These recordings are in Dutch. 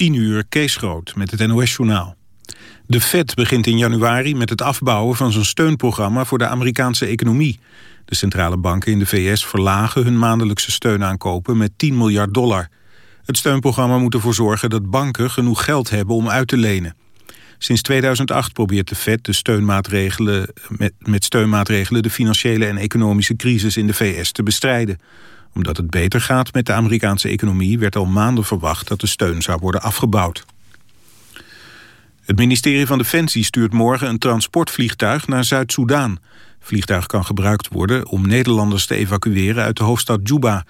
10 uur Kees Groot met het NOS-journaal. De Fed begint in januari met het afbouwen van zijn steunprogramma voor de Amerikaanse economie. De centrale banken in de VS verlagen hun maandelijkse steunaankopen met 10 miljard dollar. Het steunprogramma moet ervoor zorgen dat banken genoeg geld hebben om uit te lenen. Sinds 2008 probeert de Fed de steunmaatregelen, met, met steunmaatregelen de financiële en economische crisis in de VS te bestrijden omdat het beter gaat met de Amerikaanse economie... werd al maanden verwacht dat de steun zou worden afgebouwd. Het ministerie van Defensie stuurt morgen een transportvliegtuig naar Zuid-Soedan. Vliegtuig kan gebruikt worden om Nederlanders te evacueren uit de hoofdstad Juba.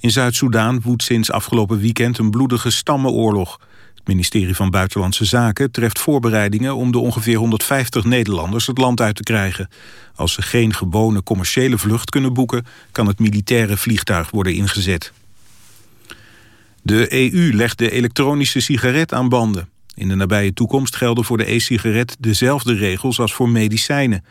In Zuid-Soedan woedt sinds afgelopen weekend een bloedige stammenoorlog. Het ministerie van Buitenlandse Zaken treft voorbereidingen om de ongeveer 150 Nederlanders het land uit te krijgen. Als ze geen gewone commerciële vlucht kunnen boeken, kan het militaire vliegtuig worden ingezet. De EU legt de elektronische sigaret aan banden. In de nabije toekomst gelden voor de e-sigaret dezelfde regels als voor medicijnen.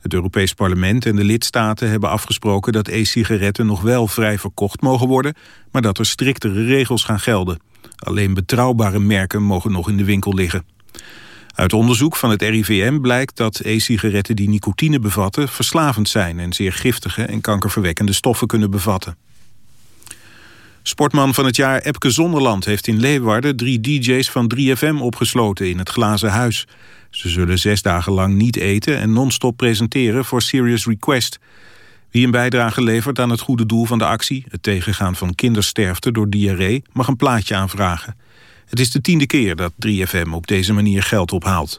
Het Europees Parlement en de lidstaten hebben afgesproken dat e-sigaretten nog wel vrij verkocht mogen worden, maar dat er striktere regels gaan gelden. Alleen betrouwbare merken mogen nog in de winkel liggen. Uit onderzoek van het RIVM blijkt dat e-sigaretten die nicotine bevatten verslavend zijn en zeer giftige en kankerverwekkende stoffen kunnen bevatten. Sportman van het jaar Epke Zonderland heeft in Leeuwarden drie dj's van 3FM opgesloten in het Glazen Huis. Ze zullen zes dagen lang niet eten en non-stop presenteren voor Serious Request. Wie een bijdrage levert aan het goede doel van de actie... het tegengaan van kindersterfte door diarree... mag een plaatje aanvragen. Het is de tiende keer dat 3FM op deze manier geld ophaalt.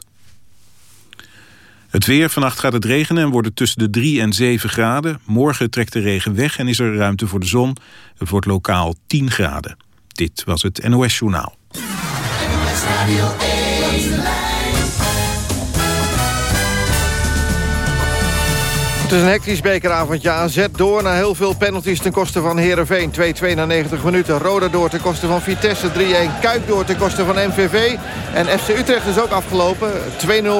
Het weer, vannacht gaat het regenen en wordt het tussen de 3 en 7 graden. Morgen trekt de regen weg en is er ruimte voor de zon. Het wordt lokaal 10 graden. Dit was het NOS Journaal. Het is een hectisch bekeravondje. AZ door naar heel veel penalties ten koste van Herenveen. 2-2 na 90 minuten. Roda door ten koste van Vitesse. 3-1. Kuip door ten koste van MVV. En FC Utrecht is ook afgelopen. 2-0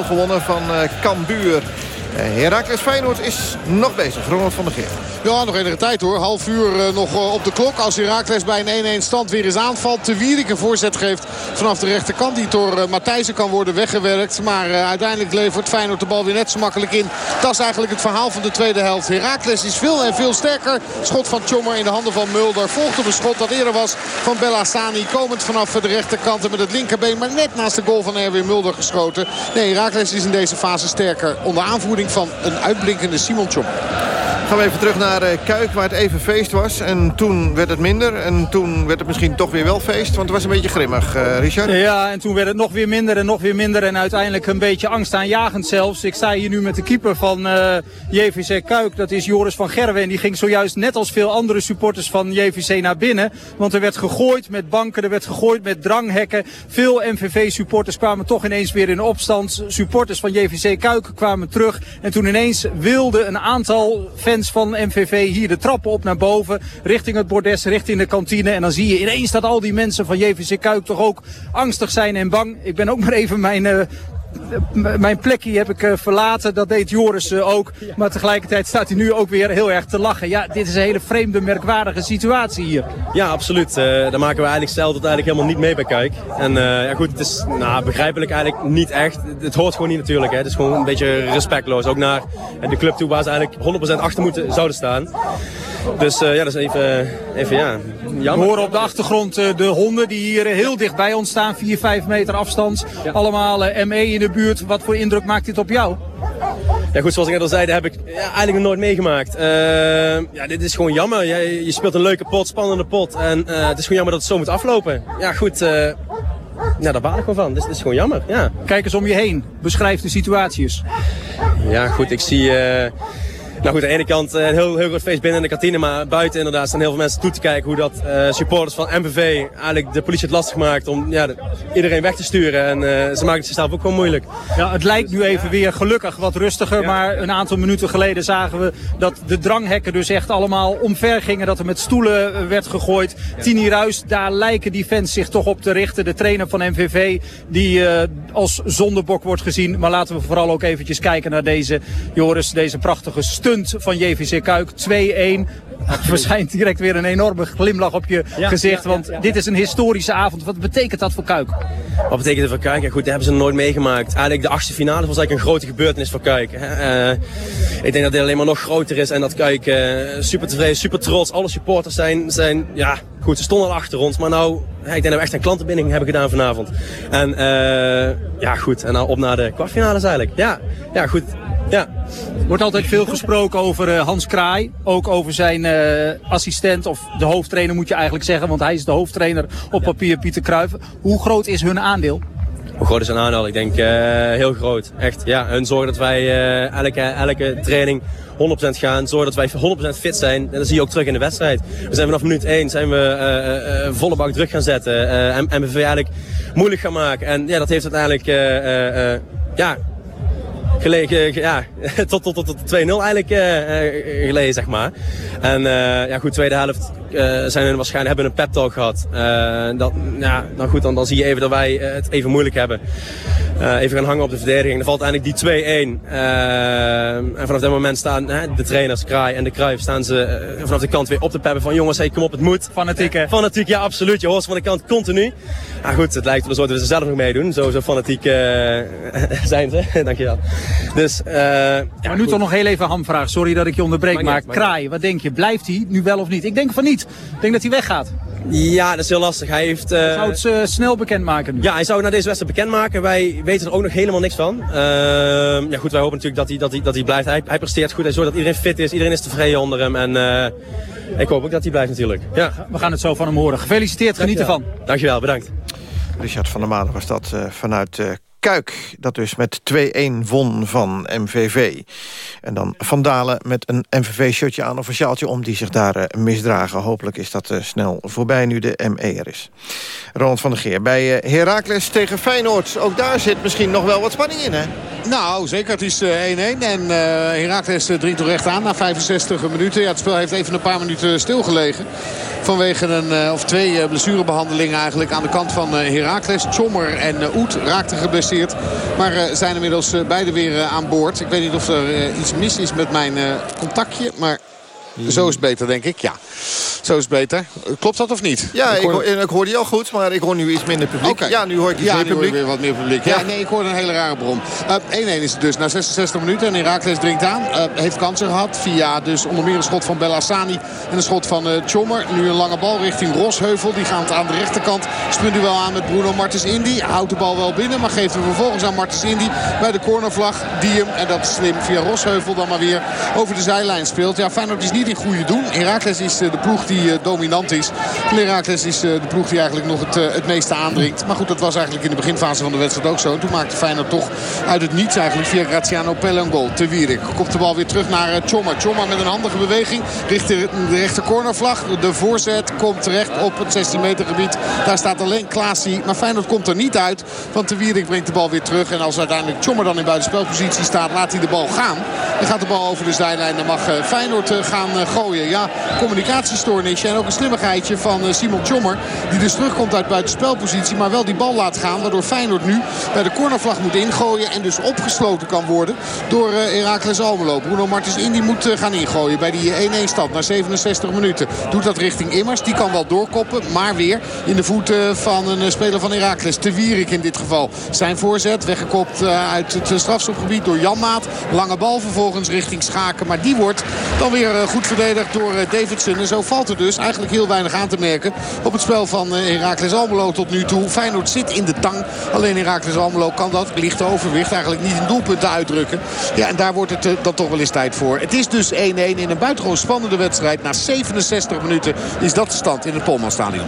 gewonnen van uh, Cambuur. Eh, Herakles Feyenoord is nog bezig. Ronald van der Geer. Ja, nog enige tijd hoor. Half uur uh, nog uh, op de klok. Als Herakles bij een 1-1 stand weer eens aanvalt. Te Wierik een voorzet geeft vanaf de rechterkant. Die door Matthijsen kan worden weggewerkt. Maar uiteindelijk levert Feyenoord de bal weer net zo makkelijk in. Dat is eigenlijk het verhaal van de tweede helft. Herakles is veel en veel sterker. Schot van Tjommer in de handen van Mulder. Volgt op een schot dat eerder was van Bellassani. Komend vanaf de rechterkant en met het linkerbeen. Maar net naast de goal van Erwin Mulder geschoten. Nee, Herakles is in deze fase sterker. Onder aanvoering van een uitblinkende Simon Tjom. Gaan we even terug naar uh, Kuik, waar het even feest was. En toen werd het minder. En toen werd het misschien toch weer wel feest. Want het was een beetje grimmig, uh, Richard. Ja, en toen werd het nog weer minder en nog weer minder. En uiteindelijk een beetje angstaanjagend zelfs. Ik sta hier nu met de keeper van eh, JVC Kuik. Dat is Joris van Gerwen. En die ging zojuist net als veel andere supporters van JVC naar binnen. Want er werd gegooid met banken, er werd gegooid met dranghekken. Veel MVV-supporters kwamen toch ineens weer in opstand. Supporters van JVC Kuik kwamen terug. En toen ineens wilde een aantal van MVV hier de trappen op naar boven. Richting het bordes, richting de kantine. En dan zie je ineens dat al die mensen van JVC Kuik toch ook angstig zijn en bang. Ik ben ook maar even mijn uh, mijn plekje heb ik uh, verlaten. Dat deed Joris uh, ook. Maar tegelijkertijd staat hij nu ook weer heel erg te lachen. Ja, dit is een hele vreemde, merkwaardige situatie hier. Ja, absoluut. Uh, daar maken we eigenlijk zelf tot eigenlijk helemaal niet mee bij Kijk. En ja goed, het is nou, begrijpelijk eigenlijk niet echt. Het hoort gewoon niet natuurlijk. Hè. Het is gewoon een beetje respectloos. Ook naar de club toe waar ze eigenlijk 100% achter moeten, zouden staan. Dus ja, dat is even, even ja, jammer. We horen op de achtergrond de honden die hier heel dicht bij ons staan. 4, 5 meter afstand. Ja. Allemaal ME in de buurt. Wat voor indruk maakt dit op jou? Ja goed, zoals ik net al zei, dat heb ik ja, eigenlijk nog nooit meegemaakt. Uh, ja, dit is gewoon jammer. Je, je, speelt een leuke pot, spannende pot. En uh, het is gewoon jammer dat het zo moet aflopen. Ja goed, uh, nou, daar baal ik gewoon van. Dus het is gewoon jammer, ja. Kijk eens om je heen. Beschrijf de situatie eens. Ja goed, ik zie... Nou goed, aan de ene kant een heel, heel groot feest binnen in de kantine. Maar buiten inderdaad staan heel veel mensen toe te kijken hoe dat uh, supporters van MVV eigenlijk de politie het lastig maakt om ja, iedereen weg te sturen. En uh, ze maken het zichzelf ook gewoon moeilijk. Ja, het lijkt nu even weer gelukkig wat rustiger. Maar een aantal minuten geleden zagen we dat de dranghekken dus echt allemaal omver gingen. Dat er met stoelen werd gegooid. Tini Ruis, daar lijken die fans zich toch op te richten. De trainer van MVV die uh, als zondebok wordt gezien. Maar laten we vooral ook eventjes kijken naar deze, Joris, deze prachtige stunt van JVC Kuik. 2-1. Verschijnt direct weer een enorme glimlach op je gezicht. want dit is een historische avond. Wat betekent dat voor Kuik? Wat betekent het voor Kuik? Ja, goed, dat hebben ze nooit meegemaakt. Eigenlijk de achtste finale was eigenlijk een grote gebeurtenis voor Kuik. Uh, ik denk dat dit alleen maar nog groter is. En dat Kuik uh, super tevreden, super trots. Alle supporters zijn, zijn ja, goed, ze stonden al achter ons. Maar nou, ik denk dat we echt een klantenbinding hebben gedaan vanavond. En uh, ja, goed. En nou op naar de kwartfinales eigenlijk. Ja, ja goed. Ja. Er wordt altijd veel gesproken over Hans Kraai. Ook over zijn uh, assistent of de hoofdtrainer moet je eigenlijk zeggen. Want hij is de hoofdtrainer op papier Pieter Cruijff. Hoe groot is hun aandeel? Hoe groot is hun aandeel? Ik denk uh, heel groot. Echt, ja. Hun zorgen dat wij elke, elke training 100% gaan. Zorgen dat wij 100% fit zijn. En dat zie je ook terug in de wedstrijd. We zijn vanaf minuut 1 zijn we volle bak druk gaan zetten. en MVV eigenlijk moeilijk gaan maken. En ja, dat heeft uiteindelijk ja, gelegen, ja, tot, tot, tot, tot 2-0 eigenlijk uh, geleden, zeg maar. En uh, ja, goed, tweede helft zijn we waarschijnlijk hebben een pep talk gehad. dat, ja, dan goed, dan, dan zie je even dat wij het even moeilijk hebben. even gaan hangen op de verdediging. Dan valt eindelijk die 2-1. en vanaf dat moment staan de trainers, Kraai en de Kruijf, staan ze vanaf de kant weer op te peppen van jongens, hey, kom op, het moet. Fanatiek, hè? Fanatiek, ja, absoluut. Je hoort ze van de kant continu. Maar goed, het lijkt wel zo dat we ze zelf nog meedoen. Zo, zo fanatiek zijn ze. Dankjewel. Dus, ja, maar nu toch nog heel even hamvraag. Sorry dat ik je onderbreek. Maar, Kraai, wat denk je? Blijft hij nu wel of niet? Ik denk van niet. Ik denk dat hij weggaat. Ja, dat is heel lastig. Hij heeft... Uh... Zou het uh, snel bekendmaken? Ja, hij zou het na deze wedstrijd bekendmaken. Wij weten er ook nog helemaal niks van. Uh, ja goed, wij hopen natuurlijk dat hij, dat hij, dat hij blijft. Hij, hij presteert goed. Hij zorgt dat iedereen fit is. Iedereen is tevreden onder hem. En ik hoop ook dat hij blijft natuurlijk. Ja. We gaan het zo van hem horen. Gefeliciteerd, geniet ervan. Dankjewel, bedankt. Richard van der Maan was dat vanuit Kuik, dat dus met 2-1 won van MVV. En dan Van Dalen met een MVV-shirtje aan of een sjaaltje om... die zich daar uh, misdragen. Hopelijk is dat uh, snel voorbij nu de ME er is. Ronald van der Geer bij uh, Heracles tegen Feyenoord. Ook daar zit misschien nog wel wat spanning in, hè? Nou, zeker. Het is 1-1. en uh, Heracles dringt er recht aan na 65 minuten. Ja, het spel heeft even een paar minuten stilgelegen. Vanwege een of twee blessurebehandelingen eigenlijk aan de kant van Heracles. Tjommer en Oet raakten geblesseerd. Maar uh, zijn inmiddels uh, beide weer uh, aan boord. Ik weet niet of er iets mis is met mijn contactje. Maar zo is het beter, denk ik. Ja, zo is het beter. Klopt dat of niet? Ja, ik, hoor... ik, ik hoorde je al goed, maar ik hoor nu iets minder publiek. Okay. Ja, nu hoor ik iets ja, meer publiek. weer wat meer publiek. Ja. ja. nee, ik hoorde een hele rare bron. 1-1 uh, is het dus na 66 minuten. En Herakles dringt aan. Uh, heeft kansen gehad via dus onder meer een schot van Bellassani en een schot van uh, Tjommer. Nu een lange bal richting Rosheuvel. Die gaat aan de rechterkant. wel aan met Bruno Martens Indy. Houdt de bal wel binnen, maar geeft hem vervolgens aan Martens Indy bij de cornervlag. Die hem, en dat slim via Rosheuvel dan maar weer over de zijlijn speelt. Ja, Feyenoord is niet in goede doen. Herakles is de ploeg die dominant is. Herakles is de ploeg die eigenlijk nog het, het meeste aandringt. Maar goed, dat was eigenlijk in de beginfase van de wedstrijd ook zo. En toen maakte Feyenoord toch uit het niets eigenlijk via Graziano Pelle een goal. Te Wierik komt de bal weer terug naar Choma. Choma met een handige beweging richting de rechter cornervlag. De voorzet komt terecht op het 16 meter gebied. Daar staat alleen Klaasie. Maar Feyenoord komt er niet uit. Want de Wierik brengt de bal weer terug. En als uiteindelijk Choma dan in buitenspelpositie staat, laat hij de bal gaan. Dan gaat de bal over de zijlijn. Dan mag Feyenoord gaan gooien. Ja, communicatiestoornisje en ook een slimmigheidje van Simon Chommer. Die dus terugkomt uit buitenspelpositie. Maar wel die bal laat gaan. Waardoor Feyenoord nu bij de cornervlag moet ingooien. En dus opgesloten kan worden door Herakles Almelo. Bruno Martens Indy moet gaan ingooien bij die 1-1 stand na 67 minuten. Doet dat richting Immers. Die kan wel doorkoppen. Maar weer in de voeten van een speler van Herakles. Te Wierik in dit geval. Zijn voorzet weggekopt uit het strafschopgebied door Janmaat. Lange bal vervolgens richting Schaken. Maar die wordt dan weer goed verdedigd door Davidson. En zo valt er dus eigenlijk heel weinig aan te merken op het spel van Herakles Almelo tot nu toe. Feyenoord zit in de tang. Alleen Herakles Almelo kan dat lichte overwicht eigenlijk niet in doelpunten uitdrukken. Ja, en daar wordt het dan toch wel eens tijd voor. Het is dus 1-1 in een buitengewoon spannende wedstrijd. Na 67 minuten is dat de stand in het Polmanstadion.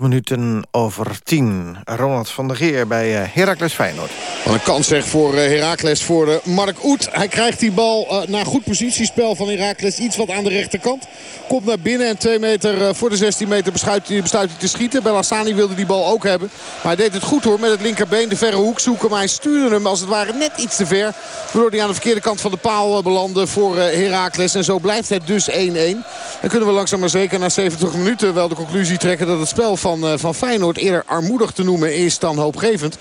11 minuten over 10. Ronald van der Geer bij eh, Heracles Feyenoord. Wat een kans zeg voor eh, Heracles voor eh, Mark Oet. Hij krijgt die bal na goed positiespel van Heracles iets wat aan de rechterkant. Komt naar binnen en 2 meter voor de 16 meter besluit hij, besluit hij te schieten. Belassani wilde die bal ook hebben. Maar hij deed het goed hoor met het linkerbeen de verre hoek zoeken. Maar hij stuurde hem als het ware net iets te ver. Waardoor hij aan de verkeerde kant van de paal belandde voor Heracles. En zo blijft het dus 1-1. Dan kunnen we langzaam maar zeker na 70 minuten wel de conclusie trekken dat het spel van, uh, van Feyenoord eerder armoedig te noemen is dan hoopgevend.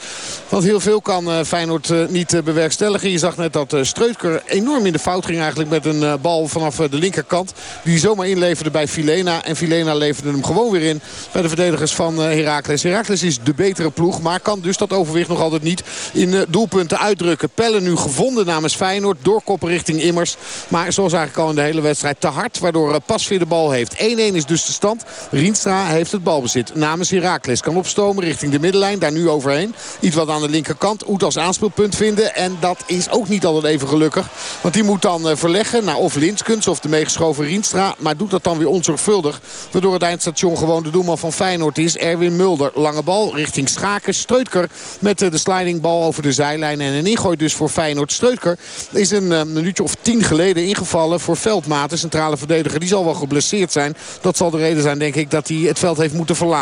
Want heel veel kan uh, Feyenoord uh, niet bewerkstelligen. Je zag net dat Streutker enorm in de fout ging eigenlijk met een bal vanaf de linkerkant. Die zomaar inleverde bij Filena. En Filena leverde hem gewoon weer in bij de verdedigers van Heracles. Heracles is de betere ploeg, maar kan dus dat overwicht nog altijd niet in doelpunten uitdrukken. Pellen nu gevonden namens Feyenoord, doorkoppen richting Immers. Maar zoals eigenlijk al in de hele wedstrijd te hard, waardoor Pasveer de bal heeft. 1-1 is dus de stand. Rienstra heeft het balbezit namens Heracles. Kan opstomen richting de middenlijn. Daar nu overheen. Iets wat aan de linkerkant. Oet als aanspeelpunt vinden. En dat is ook niet altijd even gelukkig. Want die moet dan verleggen naar of Linskens of de meegeschoven Rienstra. Maar doet dat dan weer onzorgvuldig. Waardoor het eindstation gewoon de doelman van Feyenoord is. Erwin Mulder. Lange bal richting Schaken. Streutker met de slidingbal over de zijlijn. En een ingooi dus voor Feyenoord. Streutker is een minuutje of tien geleden ingevallen voor Veldmaten. Centrale verdediger. Die zal wel geblesseerd zijn. Dat zal de reden zijn denk ik dat hij het veld heeft moeten verlaten.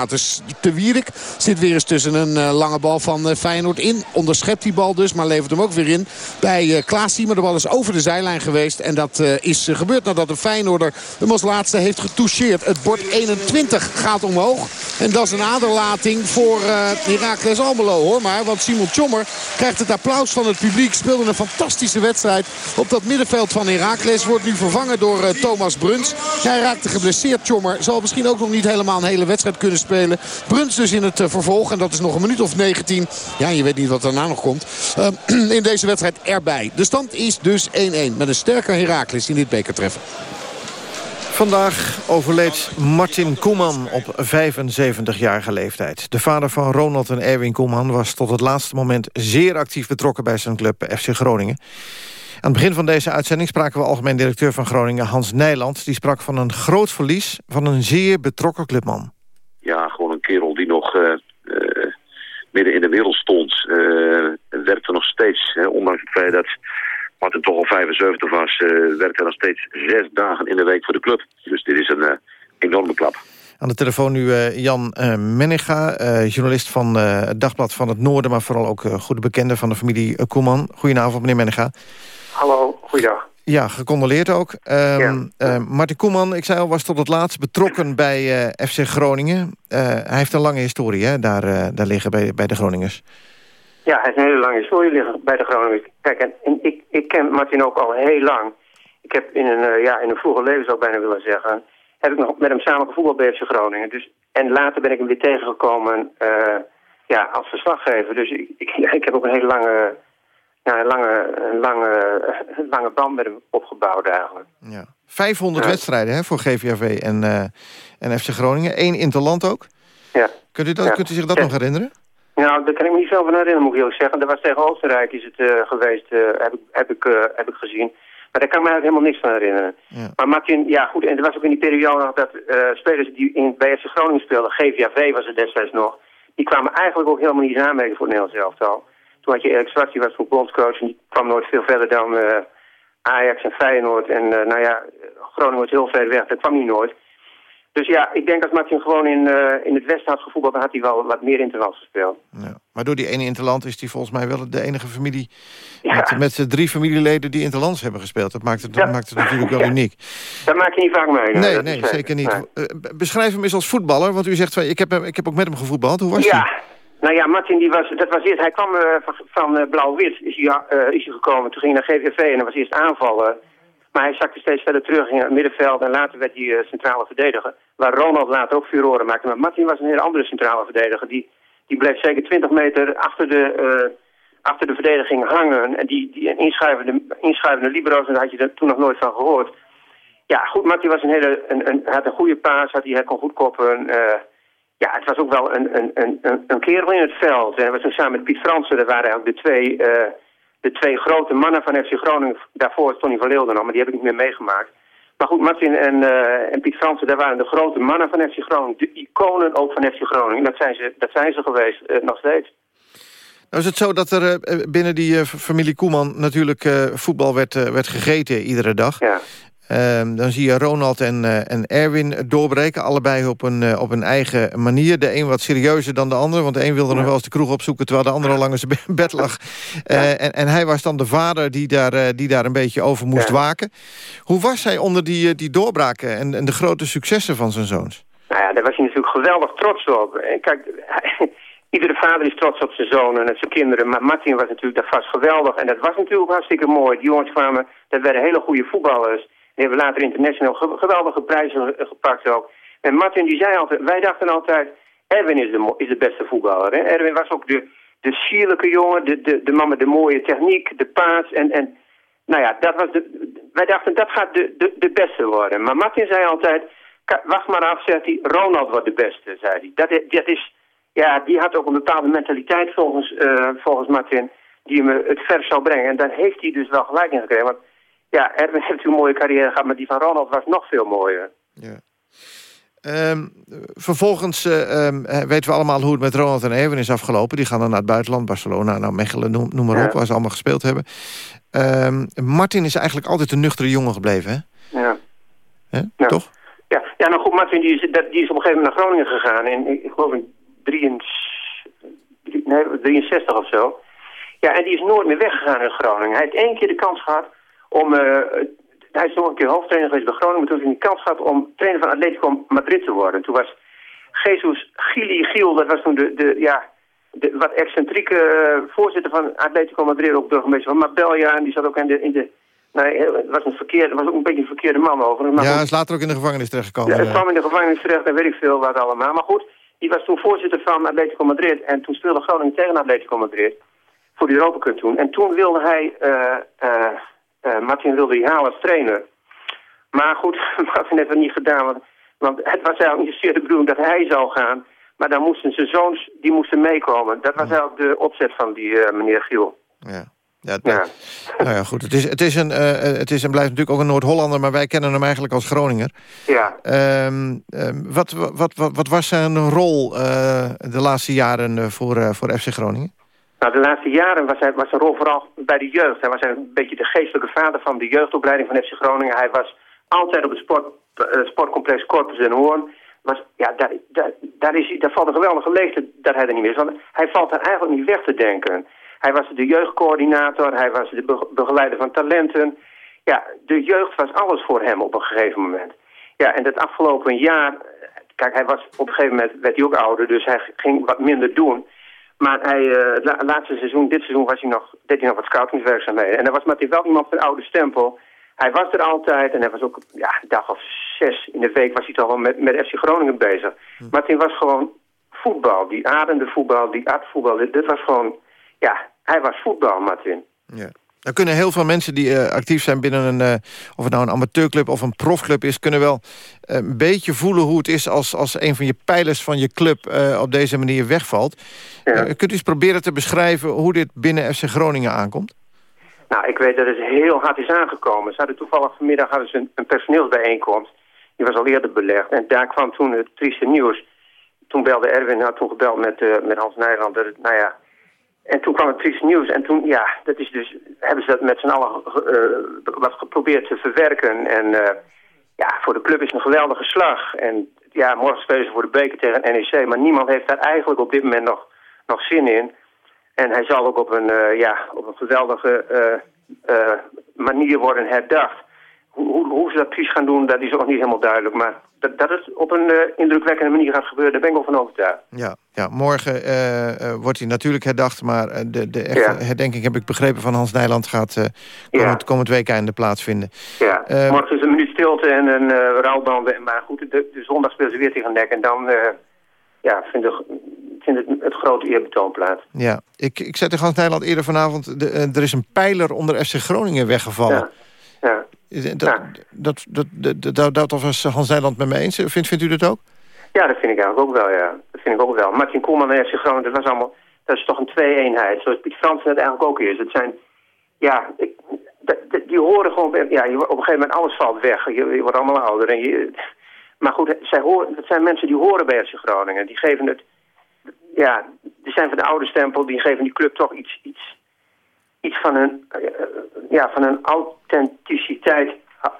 De Wierik zit weer eens tussen een uh, lange bal van uh, Feyenoord in. Onderschept die bal dus, maar levert hem ook weer in bij uh, Klaasie. Maar de bal is over de zijlijn geweest. En dat is gebeurd nadat de Feyenoorder hem als laatste heeft getoucheerd. Het bord 21 gaat omhoog. En dat is een aderlating voor Heracles Almelo hoor. Maar, want Simon Tjommer krijgt het applaus van het publiek. Speelde een fantastische wedstrijd op dat middenveld van Heracles. Wordt nu vervangen door Thomas Bruns. Hij raakte geblesseerd Tjommer. Zal misschien ook nog niet helemaal een hele wedstrijd kunnen spelen. Bruns dus in het uh, vervolg. En dat is nog een minuut of 19. Ja, je weet niet wat daarna nog komt. Uh, in deze wedstrijd erbij. De stand is dus 1-1. Met een sterke Heracles in dit bekertreffen. Vandaag overleed Martin Koeman op 75-jarige leeftijd. De vader van Ronald en Erwin Koeman was tot het laatste moment... zeer actief betrokken bij zijn club FC Groningen. Aan het begin van deze uitzending spraken we algemeen directeur van Groningen Hans Nijland. Die sprak van een groot verlies van een zeer betrokken clubman. Ja, gewoon een kerel die nog uh, uh, midden in de wereld stond. Uh, werkte nog steeds, hè, ondanks het feit dat Martin toch al 75 was... werkte hij nog steeds zes dagen in de week voor de club. Dus dit is een enorme klap. Aan de telefoon nu Jan uh, journalist van het Dagblad van het Noorden... maar vooral ook goede bekende van de familie Koeman. Goedenavond, meneer Menninga. Hallo, goeiedag. Ja, gecondoleerd ook. Um, ja. Martin Koeman, ik zei al, was tot het laatst betrokken bij FC Groningen. hij heeft een lange historie hè, daar, daar liggen bij, bij de Groningers. Ja, hij heeft een hele lange historie liggen bij de Groningers. Kijk, en, ik, ik ken Martin ook al heel lang. Ik heb in een, ja, in een vroeger leven, zou ik bijna willen zeggen heb ik nog met hem samen gevoetbald bij FC Groningen. Dus, en later ben ik hem weer tegengekomen ja, als verslaggever. Dus ik, ik, ik, heb ook een hele lange, ja, een lange, een lange, een lange band met hem opgebouwd eigenlijk. Ja. 500 ja. wedstrijden hè, voor GVAV en, uh, en FC Groningen. Eén interland ook. Ja. Kunt u, dat, kunt u zich dat nog herinneren? Nou, daar kan ik me niet veel van herinneren, moet ik eerlijk zeggen. Dat was tegen Oostenrijk is het uh, geweest, heb, ik, heb, ik, heb ik gezien. Maar daar kan ik me eigenlijk helemaal niks van herinneren. Ja. Maar Martin, ja goed, en er was ook in die periode nog dat spelers die in, bij FC Groningen speelden, GVAV was het destijds nog, die kwamen eigenlijk ook helemaal niet in aanmerking voor het Nederlands elftal. Toen had je Erik Zwart, die was toen bondscoach en die kwam nooit veel verder dan uh, Ajax en Feyenoord. En uh, nou ja, Groningen was heel ver weg, dat kwam hij nooit. Dus ja, ik denk als Martin gewoon in, eh, in het Westen had gevoetbald... dan had hij wel wat meer interlands gespeeld. Ja. Maar door die ene interland is hij volgens mij wel de enige familie... Ja. met, met drie familieleden die interlands hebben gespeeld. Dat maakt het, dat Ja. maakt het natuurlijk wel uniek. Dat maak je niet vaak mee. Nee, dat nee, is zeker niet. Nee. Eh, beschrijf hem eens als voetballer, want u zegt... Ik heb, hem- ik heb ook met hem gevoetbald. Hoe was hij? Nou ja, Martin, die was, dat was eerst, hij kwam eh, van, eh, Blauw-Wit, is, hij, eh, is hij gekomen. Toen ging hij naar GVV en hij was eerst aanvallen. Maar hij zakte steeds verder terug, ging het middenveld en later werd hij centrale verdediger. Waar Ronald later ook furoren maakte. Maar Martin was een hele andere centrale verdediger. Die, die bleef zeker 20 meter achter de, achter de verdediging hangen. En die, die inschuivende, inschuivende libero's, daar had je toen nog nooit van gehoord. Ja, goed, Martin was een hele, een, een, had een goede paas, had, hij kon goed koppen. Ja, het was ook wel een, een, een, een- kerel in het veld. Was toen samen met Piet Fransen, dat waren eigenlijk de twee, eh, de twee grote mannen van FC Groningen. Daarvoor is Tony van Leeuwen nog, maar die heb ik niet meer meegemaakt. Maar goed, Martin en, eh, en Piet Fransen, daar waren de grote mannen van FC Groningen. De iconen ook van FC Groningen. Dat zijn ze, dat zijn ze geweest, eh, nog steeds. Nou is het zo dat er binnen die familie Koeman natuurlijk voetbal werd, werd gegeten iedere dag. Ja. Ehm, dan zie je Ronald en, eh, en Erwin doorbreken, allebei op een, eh, op een eigen manier. De een wat serieuzer dan de ander, want de een wilde nog wel eens de kroeg opzoeken... terwijl de ander al lang in zijn be- bed lag. Eh, en, en hij was dan de vader die daar, die daar een beetje over moest Ja. waken. Hoe was hij onder die, die doorbraken en, en de grote successen van zijn zoons? Nou ja, daar was hij natuurlijk geweldig trots op. Kijk, iedere vader is trots op zijn zonen en zijn kinderen. Maar Martin was natuurlijk daar vast geweldig. En dat was natuurlijk hartstikke mooi. Die jongens kwamen, dat werden hele goede voetballers. Die hebben later international ge- geweldige prijzen ge- gepakt ook. En Martin die zei altijd, wij dachten altijd, Erwin is de, is de beste voetballer. Hè? Erwin was ook de, de sierlijke jongen, de, de, de man met de mooie techniek, de paas. En, en nou ja, dat was de, wij dachten dat gaat de, de, de beste worden. Maar Martin zei altijd, "Ka- wacht maar af, zegt hij, Ronald wordt de beste, zei hij. Dat, dat is, ja, die had ook een bepaalde mentaliteit volgens, eh, volgens Martin, die eh, het ver zou brengen. En daar heeft hij dus wel gelijk in gekregen. Want ja, Erwin heeft een mooie carrière gehad, maar die van Ronald was nog veel mooier. Ja. Ehm, vervolgens eh, ehm, eh, weten we allemaal hoe het met Ronald en Erwin is afgelopen. Die gaan dan naar het buitenland, Barcelona, nou Mechelen, noem, noem maar Ja. op, waar ze allemaal gespeeld hebben. Ehm, Martin is eigenlijk altijd een nuchtere jongen gebleven, hè? Ja. Hè? Ja. Toch? Ja, ja, nou goed, Martin die is, die is op een gegeven moment naar Groningen gegaan. En ik, ik geloof in 63, nee, 63 of zo. Ja, en die is nooit meer weggegaan in Groningen. Hij heeft één keer de kans gehad om... eh, hij is nog een keer hoofdtrainer geweest bij Groningen... maar toen hij de kans gehad om trainer van Atletico Madrid te worden. Toen was Jesus Gili Giel, dat was toen de, de ja, de wat excentrieke eh, voorzitter van Atletico Madrid... ook burgemeester van Marbella. En die zat ook in de... In de Nee, het was, een verkeerde, was ook een beetje een verkeerde man over. Maar ja, hij is later ook in de gevangenis terechtgekomen. Ja, eh. kwam in de gevangenis terecht en weet ik veel wat allemaal. Maar goed, die was toen voorzitter van Atletico Madrid. En toen speelde Groningen tegen Atletico Madrid. Voor de Europa Cup toen. En toen wilde hij, eh, eh, eh, Martin wilde halen als trainer. Maar goed, Martin heeft het niet gedaan. Want, want het was eigenlijk niet zozeer de bedoeling dat hij zou gaan. Maar dan moesten zijn zoons, die moesten meekomen. Dat was eigenlijk de opzet van die eh, meneer Giel. Ja. Ja, het- Ja. Nou ja, goed. Het is, het, is een, eh, het is en blijft natuurlijk ook een Noord-Hollander... maar wij kennen hem eigenlijk als Groninger. Ja. Ehm, ehm, wat, wat, wat, wat was zijn rol eh, de laatste jaren eh, voor, eh, voor FC Groningen? Nou, de laatste jaren was, hij, was zijn rol vooral bij de jeugd. Hij was een beetje de geestelijke vader van de jeugdopleiding van FC Groningen. Hij was altijd op het sport, eh, sportcomplex Corpus en Hoorn. Was, ja, daar, daar, daar, is, daar valt een geweldige leegte dat hij er niet meer is. Want hij valt daar eigenlijk niet weg te denken. Hij was de jeugdcoördinator, hij was de be- begeleider van talenten. Ja, de jeugd was alles voor hem op een gegeven moment. Ja, en dat afgelopen jaar... Kijk, hij was op een gegeven moment werd hij ook ouder, dus hij ging wat minder doen. Maar hij, eh, het la- laatste seizoen, dit seizoen, was hij nog, deed hij nog wat scoutingswerkzaamheden. En dan was Martin wel iemand van oude stempel. Hij was er altijd en hij was ook ja, een dag of zes in de week was hij toch wel met, met FC Groningen bezig. Martin was gewoon voetbal, die ademde voetbal, die voetbal. Dit, dit was gewoon, ja, hij was voetbal, Martin. Ja. Dan kunnen heel veel mensen die eh, actief zijn binnen een... eh, of het nou een amateurclub of een profclub is... kunnen wel eh, een beetje voelen hoe het is als, als een van je pijlers van je club... op deze manier wegvalt. Ja. Kunt u eens proberen te beschrijven hoe dit binnen FC Groningen aankomt? Nou, ik weet dat het heel hard is aangekomen. Ze hadden toevallig vanmiddag hadden ze een, een personeelsbijeenkomst. Die was al eerder belegd. En daar kwam toen het trieste nieuws. Toen belde Erwin, had toen gebeld met, met Hans Nijland. Dat het, nou ja. En toen kwam het trieste nieuws. En toen, ja, dat is dus, hebben ze dat met z'n allen eh, wat geprobeerd te verwerken. En eh, ja, voor de club is een geweldige slag. En ja, morgen spelen ze voor de beker tegen NEC. Maar niemand heeft daar eigenlijk op dit moment nog, nog zin in. En hij zal ook op een, eh, ja, op een geweldige manier worden herdacht. Hoe, hoe, hoe, ze dat precies gaan doen, dat is ook niet helemaal duidelijk. Maar dat, dat het op een indrukwekkende manier gaat gebeuren, daar ben ik wel van overtuigd. Ja, ja morgen wordt hij natuurlijk herdacht. Maar de, de echte herdenking, heb ik begrepen van Hans Nijland... gaat uh, komend, ja. komend weekende plaatsvinden. Ja, morgen is een minuut stilte en een uh, rouwband. Maar goed, de, de zondag speelt ze weer tegen nek. En dan ja, vind ik vindt het, het grote eerbetoon plaats. Ja, ik, ik tegen Hans Nijland eerder vanavond... De, er is een pijler onder FC Groningen weggevallen. Ja. ja. Dat, dat, dat, dat, dat, dat was Hans Nijland met me eens. Vindt, vindt u dat ook? Ja, dat vind ik eigenlijk ook wel, ja. Dat vind ik ook wel. Martin Koeman en FC Groningen, dat was allemaal... Dat is toch een twee-eenheid, zoals Piet Fransen het eigenlijk ook is. Het zijn... Ja, ik, die horen gewoon... Ja, op een gegeven moment alles valt weg. Je, je wordt allemaal ouder. En je, maar goed, zij horen, het zijn mensen die horen bij FC Groningen. Die geven het ja, die zijn van de oude stempel, die geven die club toch iets, iets, iets van een, uh, ja, van een authenticiteit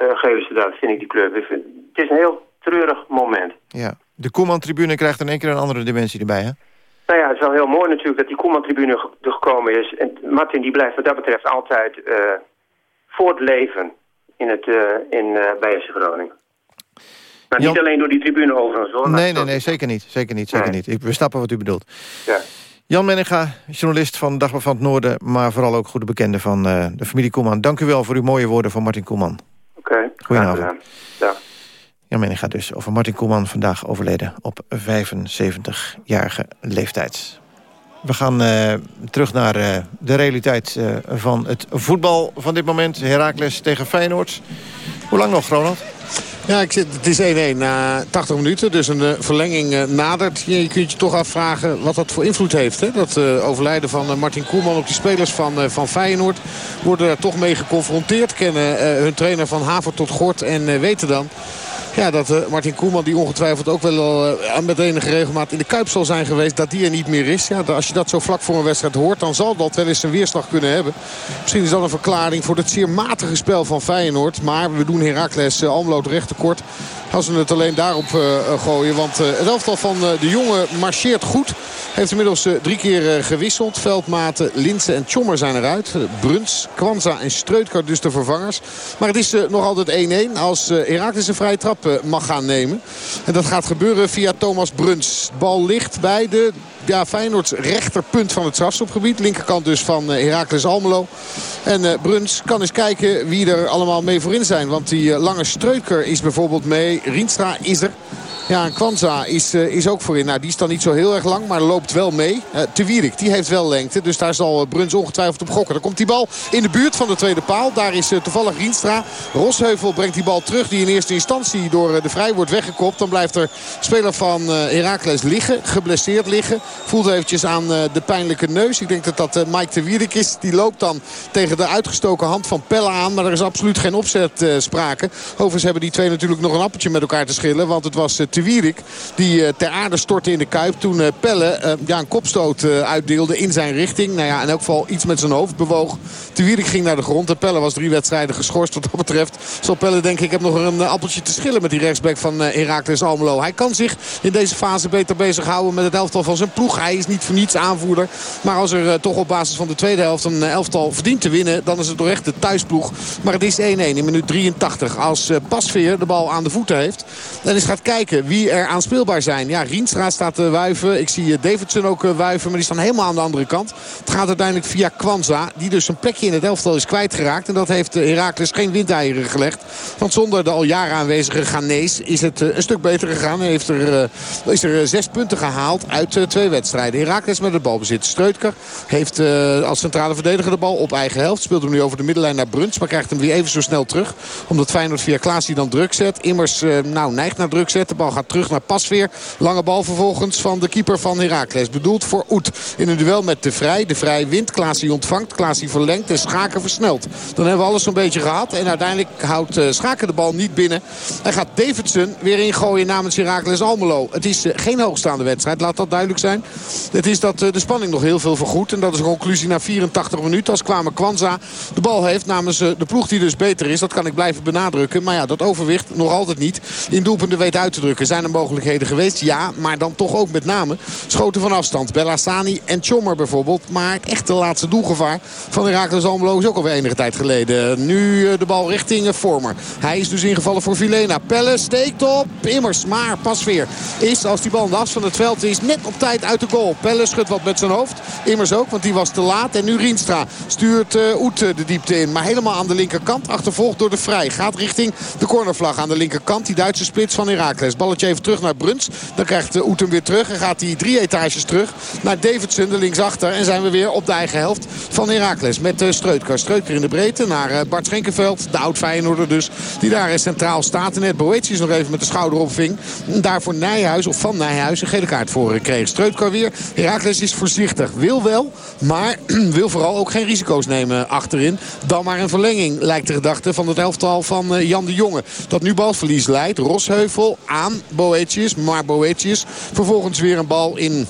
uh, geven ze dat, vind ik, die club. het is een heel treurig moment. Ja, de Koeman-tribune krijgt in één keer een andere dimensie erbij, hè? Nou ja, het is wel heel mooi natuurlijk dat die Koeman-tribune er gekomen is. En Martin die blijft wat dat betreft altijd uh, voortleven in het, in, bij SC Groningen. Maar niet alleen door die tribune overigens hoor. Nee, nee, nee, zeker niet. Zeker niet, zeker niet. Ik, we snappen wat u bedoelt. Ja. Jan Menninga, journalist van Dagblad van het Noorden... maar vooral ook goede bekende van uh, de familie Koeman. Dank u wel voor uw mooie woorden van Martin Koeman. Oké, okay. Goedenavond. Ja. Jan Menninga dus over Martin Koeman, vandaag overleden op 75-jarige leeftijd. We gaan uh, terug naar uh, de realiteit uh, van het voetbal van dit moment. Heracles tegen Feyenoord. Hoe lang nog, Ronald? Ja, ik zit, het is 1-1 na 80 minuten. Dus een verlenging nadert. Je, kunt je toch afvragen wat dat voor invloed heeft. Hè? Dat overlijden van Martin Koeman op die spelers van, van Feyenoord. Worden daar toch mee geconfronteerd. Kennen hun trainer van Haver tot Gort. En weten dan ja, dat uh, Martin Koeman, die ongetwijfeld ook wel uh, met enige regelmaat in de Kuip zal zijn geweest, dat die er niet meer is. Ja, als je dat zo vlak voor een wedstrijd hoort, dan zal dat wel eens een weerslag kunnen hebben. Misschien is dat een verklaring voor het zeer matige spel van Feyenoord. Maar we doen Heracles uh, Almelo tekort. Als we het alleen daarop gooien. Want het elftal van de jongen marcheert goed. Heeft inmiddels drie keer gewisseld. Veldmaten, Linsen en Tjommer zijn eruit. Bruns, Kwanza en Streutkar dus de vervangers. Maar het is nog altijd 1-1 als Heracles een vrije trap mag gaan nemen. En dat gaat gebeuren via Thomas Bruns. Bal ligt bij de ja, Feyenoords rechterpunt van het strafstopgebied. Linkerkant dus van uh, Heracles Almelo. En uh, Bruns kan eens kijken wie er allemaal mee voorin zijn. Want die lange Streuker is bijvoorbeeld mee. Rienstra is er. Ja, en Kwanza is, uh, is ook voorin. Nou, die is dan niet zo heel erg lang, maar loopt wel mee. Uh, Te Wierik, die heeft wel lengte. Dus daar zal Bruns ongetwijfeld op gokken. Dan komt die bal in de buurt van de tweede paal. Daar is toevallig Rienstra. Rosheuvel brengt die bal terug. Die in eerste instantie door de Vrij wordt weggekopt. Dan blijft er speler van Heracles liggen. Geblesseerd liggen. Voelt eventjes aan de pijnlijke neus. Ik denk dat dat Mike Te Wierik is. Die loopt dan tegen de uitgestoken hand van Pelle aan. Maar er is absoluut geen opzet sprake. Overigens hebben die twee natuurlijk nog een appeltje met elkaar te schillen. Want het was de Wierik. Die uh, ter aarde stortte in de Kuip. Toen uh, Pelle uh, ja, een kopstoot uitdeelde in zijn richting. Nou ja, in elk geval iets met zijn hoofd bewoog. De Wierik ging naar de grond. De Pelle was drie wedstrijden geschorst wat dat betreft. Zal Pelle denk ik, heb nog een appeltje te schillen met die rechtsback van Heracles Almelo. Hij kan zich in deze fase beter bezighouden met het elftal van zijn ploeg. Hij is niet voor niets aanvoerder. Maar als er toch op basis van de tweede helft een elftal verdient te winnen... dan is het toch echt de thuisploeg. Maar het is 1-1 in minuut 83. Als Pasveer de bal aan de voeten heeft. En eens gaat kijken wie er aanspeelbaar zijn. Ja, Rienstra staat te wuiven. Ik zie Davidson ook wuiven. Maar die staan helemaal aan de andere kant. Het gaat uiteindelijk via Kwanza. Die dus een plekje in het elftal is kwijtgeraakt. En dat heeft Herakles geen windeieren gelegd. Want zonder de al jaren aanwezige Ghanese is het een stuk beter gegaan. En heeft er, is er zes punten gehaald uit twee wedstrijden. Herakles met het balbezit. Streutker heeft als centrale verdediger de bal op eigen helft. Speelt hem nu over de middenlijn naar Bruns. Maar krijgt hem weer even zo snel terug. Omdat Feyenoord via Klaas die dan druk zet. Immers nou, neigt naar druk zet. De bal gaat terug naar Pasveer. Lange bal vervolgens van de keeper van Heracles. Bedoeld voor Oet. In een duel met De Vrij. De Vrij wint. Klaasie ontvangt. Klaasie verlengt. En Schaken versnelt. Dan hebben we alles zo'n beetje gehad. En uiteindelijk houdt Schaken de bal niet binnen. En gaat Davidson weer ingooien namens Heracles Almelo. Het is geen hoogstaande wedstrijd. Laat dat duidelijk zijn. Het is dat de spanning nog heel veel vergoedt. En dat is een conclusie na 84 minuten. Als kwamen Kwanza de bal heeft namens de ploeg die dus beter is. Dat kan ik blijven benadrukken. Maar ja, dat overwicht nog altijd niet in doelpunten weet uit te drukken. Zijn er mogelijkheden geweest? Ja, maar dan toch ook met name schoten van afstand. Bellassani en Chommer bijvoorbeeld. Maar het echte laatste doelgevaar van Herakles Almelo is ook alweer enige tijd geleden. Nu de bal richting Vormer. Hij is dus ingevallen voor Vilena. Pelle steekt op Immers. Maar Pasveer is als die bal in van het veld is net op tijd uit de goal. Pelle schudt wat met zijn hoofd. Immers ook, want die was te laat. En nu Rienstra stuurt uh, Oet de diepte in. Maar helemaal aan de linkerkant. Achtervolgd door de Vrij. Gaat richting de cornervlag aan de linkerkant. Die Duitse splits van Herakles. Balletje even terug naar Bruns. Dan krijgt uh, Oet hem weer terug. En gaat hij drie etages terug naar Davidson, de linksachter. En zijn we weer op de eigen helft van Herakles. Met uh, Streutkar. Streutkar in de breedte naar Bart Schenkenveld. De oud Feyenoorder dus. Die daar centraal staat. En net Boetius nog even met de schouder opving. Daarvoor Nijhuis of van Nijhuis een gele kaart voor kreeg. Streutkar weer. Herakles is voorzichtig. Wil wel, maar wil vooral ook geen risico's nemen achterin. Dan maar een verlenging lijkt de gedachte van het elftal van eh, Jan de Jonge. Dat nu balverlies leidt. Rosheuvel aan Boetius. Maar Boetius vervolgens weer een bal in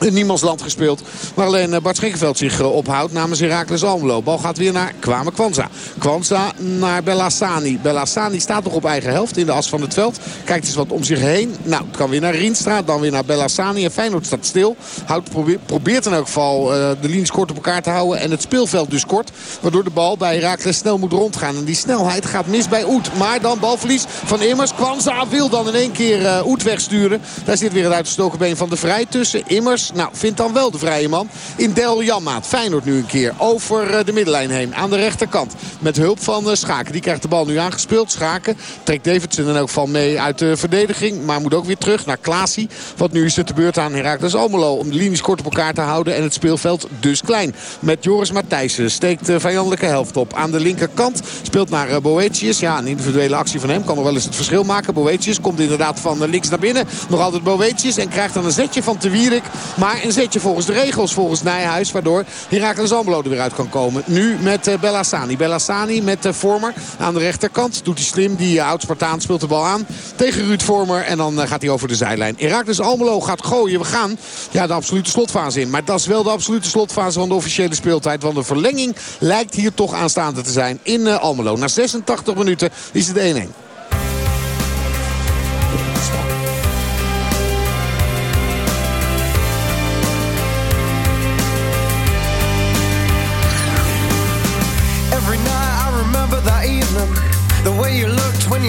in niemandsland gespeeld. Waar alleen eh, Bart Schenkenveld zich eh, ophoudt namens Herakles Almelo. Bal gaat weer naar Kwame Kwanza. Kwanza naar Bellassani. Bellassani staat nog op eigen helft in de as van het veld. Kijkt eens wat om zich heen. Nou, het kan weer naar Rienstra. Dan weer naar Bellassani. En Feyenoord staat stil. Houdt, probeert in elk geval uh, de linies kort op elkaar te houden. En het speelveld dus kort. Waardoor de bal bij Herakles snel moet rondgaan. En die snelheid gaat mis bij Oet. Maar dan balverlies van Immers. Kwanza wil dan in één keer Oet wegsturen. Daar zit weer het uitgestoken been van de Vrij tussen. Immers nou, vindt dan wel de vrije man in Del Janmaat. Feyenoord nu een keer over eh, de middenlijn heen. Aan de rechterkant. Met hulp van eh, Schaken. Die krijgt de bal nu aangespeeld. Schaken trekt Davidson in elk geval mee uit de verdediging. Maar moet ook weer terug naar Klaasie. Want nu is het de beurt aan Herakles Almelo. Om de linies kort op elkaar te houden. En het speelveld dus klein. Met Joris Matthijssen steekt de vijandelijke helft op. Aan de linkerkant speelt naar eh, Boetius. Ja, een individuele actie van hem kan nog wel eens het verschil maken. Boetius komt inderdaad van links naar binnen. Nog altijd Boetius. En krijgt dan een zetje van Te Wierik. Maar een zetje volgens de regels, volgens Nijhuis. Waardoor Herakles Almelo er weer uit kan komen. Nu met uh, Bellassani. Bellassani met uh, Vormer aan de rechterkant. Doet hij slim. Die uh, oud-Spartaan speelt de bal aan tegen Ruud Vormer. En dan gaat hij over de zijlijn. Herakles Almelo gaat gooien. We gaan ja, de absolute slotfase in. Maar dat is wel de absolute slotfase van de officiële speeltijd. Want de verlenging lijkt hier toch aanstaande te zijn in Almelo. Na 86 minuten is het 1-1.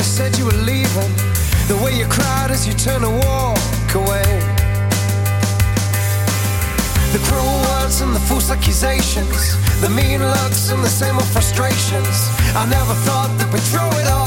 Said you were leaving. The way you cried as you turned to walk away. The cruel words and the false accusations. The mean looks and the same old frustrations. I never thought that we'd throw it all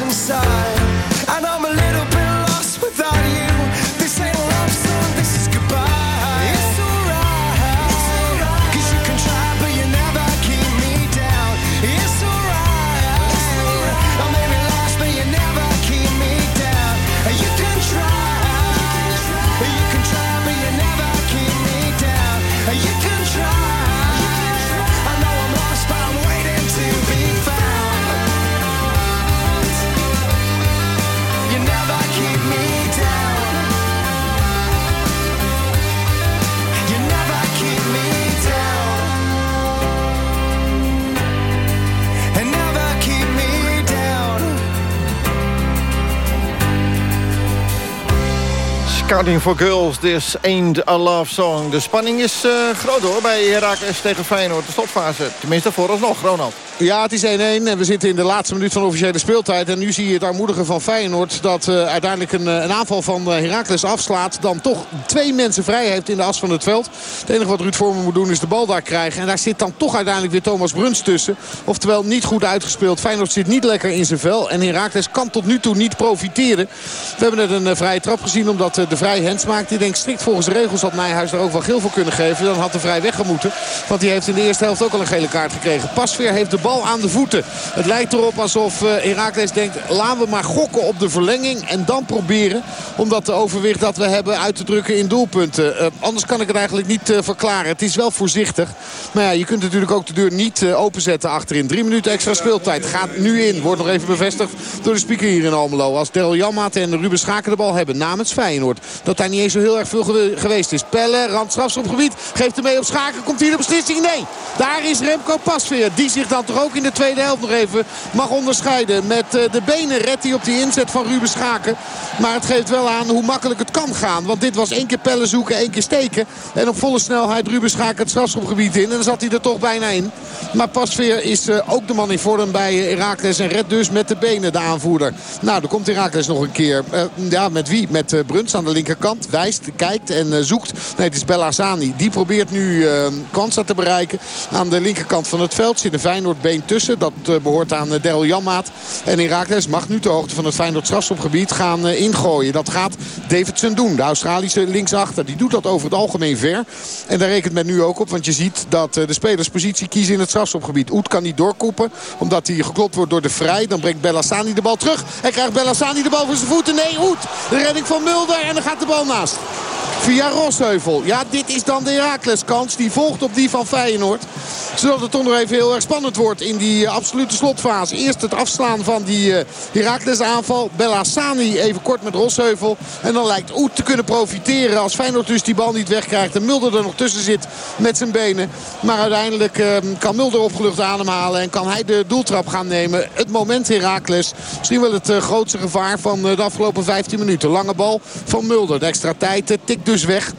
Inside. For Girls, this ain't a love song. De spanning is eh, groot hoor bij Herakles tegen Feyenoord. De slotfase, tenminste vooralsnog, Ronald. Ja, het is 1-1 en we zitten in de laatste minuut van officiële speeltijd. En nu zie je het armoedige van Feyenoord... dat eh, uiteindelijk een, eh, een, aanval van Heracles afslaat. Dan toch twee mensen vrij heeft in de as van het veld. Het enige wat Ruud Vormer moet doen is de bal daar krijgen. En daar zit dan toch uiteindelijk weer Thomas Bruns tussen. Oftewel niet goed uitgespeeld. Feyenoord zit niet lekker in zijn vel. En Heracles kan tot nu toe niet profiteren. We hebben net een vrije trap gezien omdat de vrij hens maakt. Die denkt strikt volgens de regels had Nijhuis er ook wel geel voor kunnen geven. Dan had de vrij weggemoeten. Want die heeft in de eerste helft ook al een gele kaart gekregen. Pasveer heeft de bal aan de voeten. Het lijkt erop alsof uh, Herakles denkt... laten we maar gokken op de verlenging. En dan proberen om dat overwicht dat we hebben uit te drukken in doelpunten. Uh, anders kan ik het eigenlijk niet uh, verklaren. Het is wel voorzichtig. Maar ja, je kunt natuurlijk ook de deur niet openzetten achterin. Drie minuten extra speeltijd. Gaat nu in. Wordt nog even bevestigd door de speaker hier in Almelo. Als Daryl Janmaat en Ruben Schaken de bal hebben namens Feyenoord. Dat daar niet eens zo heel erg veel geweest is. Pelle, randstrafschopgebied. Geeft hem mee op Schaken. Komt hier de beslissing? Nee. Daar is Remco Pasveer. Die zich dan toch ook in de tweede helft nog even mag onderscheiden. Met eh, de benen redt hij op die inzet van Ruben Schaken. Maar het geeft wel aan hoe makkelijk het kan gaan. Want dit was één keer pellen zoeken, één keer steken. En op volle snelheid Ruben Schaken het strafschopgebied in. En dan zat hij er toch bijna in. Maar Pasveer is uh, ook de man in vorm bij Herakles. En redt dus met de benen de aanvoerder. Nou, dan komt Herakles nog een keer. Uh, ja, met wie? Met Bruns aan de linkerkant. Wijst, kijkt en zoekt. Nee, het is Bellassani. Die probeert nu Kwanza te bereiken. Aan de linkerkant van het veld zit een Feyenoord been tussen. Dat uh, behoort aan uh, Daryl Janmaat. En Herakles mag nu ter hoogte van het Feyenoord strafschopgebied gaan ingooien. Dat gaat Davidson doen. De Australische linksachter. Die doet dat over het algemeen ver. En daar rekent men nu ook op. Want je ziet dat de spelers positie kiezen in het strafschopgebied. Oet kan niet doorkoppen. Omdat hij geklopt wordt door de Vrij. Dan brengt Bellassani de bal terug. En krijgt Bellassani de bal voor zijn voeten. Nee, Oet. De redding van Mulder. En dan gaat de bal naast. Via Rosheuvel. Ja, dit is dan de Herakles kans. Die volgt op die van Feyenoord. Zodat het toch nog even heel erg spannend wordt in die absolute slotfase. Eerst het afslaan van die uh, Herakles aanval. Bellassani even kort met Rosheuvel. En dan lijkt Oet te kunnen profiteren als Feyenoord dus die bal niet wegkrijgt. En Mulder er nog tussen zit met zijn benen. Maar uiteindelijk uh, kan Mulder opgelucht ademhalen. En kan hij de doeltrap gaan nemen. Het moment Herakles. Misschien wel het uh, grootste gevaar van de afgelopen 15 minuten. Lange bal van Mulder. De extra tijd tikt dus weg.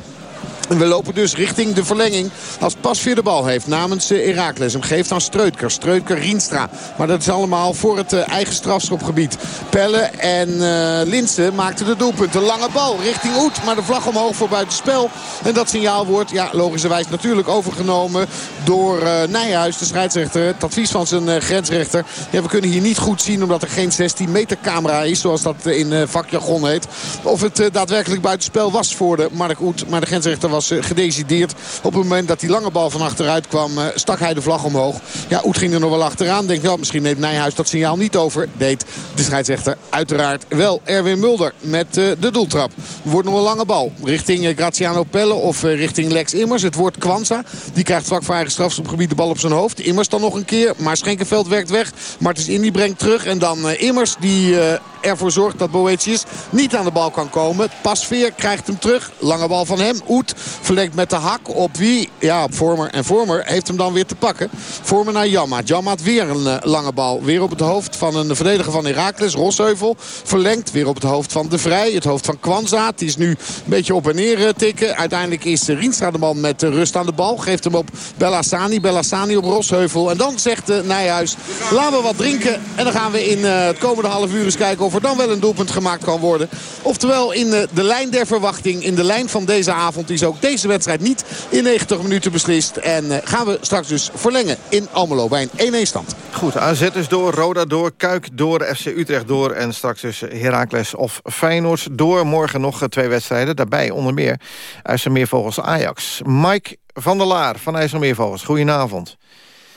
En we lopen dus richting de verlenging als Pasveer de bal heeft namens Herakles. Hem geeft aan Streutker. Streutker Rienstra. Maar dat is allemaal voor het uh, eigen strafschopgebied. Pelle en uh, Linsen maakten de doelpunten. Lange bal richting Oet. Maar de vlag omhoog voor buitenspel. En dat signaal wordt ja, logischerwijs natuurlijk overgenomen door Nijhuis, de scheidsrechter. Het advies van zijn grensrechter. Ja, we kunnen hier niet goed zien omdat er geen 16 meter camera is. Zoals dat in vakjargon heet. Of het daadwerkelijk buitenspel was voor de Mark Oet. Maar de grensrechter was was gedecideerd. Op het moment dat die lange bal van achteruit kwam, stak hij de vlag omhoog. Ja, Oet ging er nog wel achteraan. Denk wel, misschien neemt Nijhuis dat signaal niet over. Deed de scheidsrechter uiteraard wel. Erwin Mulder met de doeltrap. Wordt nog een lange bal. Richting Graziano Pelle of richting Lex Immers. Het wordt Kwanza. Die krijgt vlak voor eigen strafschopgebied de bal op zijn hoofd. Immers dan nog een keer. Maar Schenkenveld werkt weg. Martens Indy brengt terug. En dan Immers die ervoor zorgt dat Boetius niet aan de bal kan komen. Pasveer krijgt hem terug. Lange bal van hem. Oet verlengt met de hak op wie? Ja, op Vormer. En Vormer heeft hem dan weer te pakken. Vormer naar Jamma. Jamma weer een uh, lange bal. Weer op het hoofd van een verdediger van Heracles. Rosheuvel verlengt. Weer op het hoofd van De Vrij. Het hoofd van Kwanza. Die is nu een beetje op en neer uh, tikken. Uiteindelijk is Rienstra de man met rust aan de bal. Geeft hem op Bellassani. Bellassani op Rosheuvel. En dan zegt Nijhuis, laten we wat drinken. En dan gaan we in het komende half uur eens kijken er dan wel een doelpunt gemaakt kan worden. Oftewel in de, de lijn der verwachting. In de lijn van deze avond is ook deze wedstrijd niet in 90 minuten beslist. En uh, gaan we straks dus verlengen in Almelo bij een 1-1 stand. Goed, AZ is door, Roda door, Kuik door, FC Utrecht door... en straks dus Heracles of Feyenoord door. Morgen nog twee wedstrijden, daarbij onder meer IJsselmeervogels Ajax. Mike van der Laar van IJsselmeervogels, goedenavond.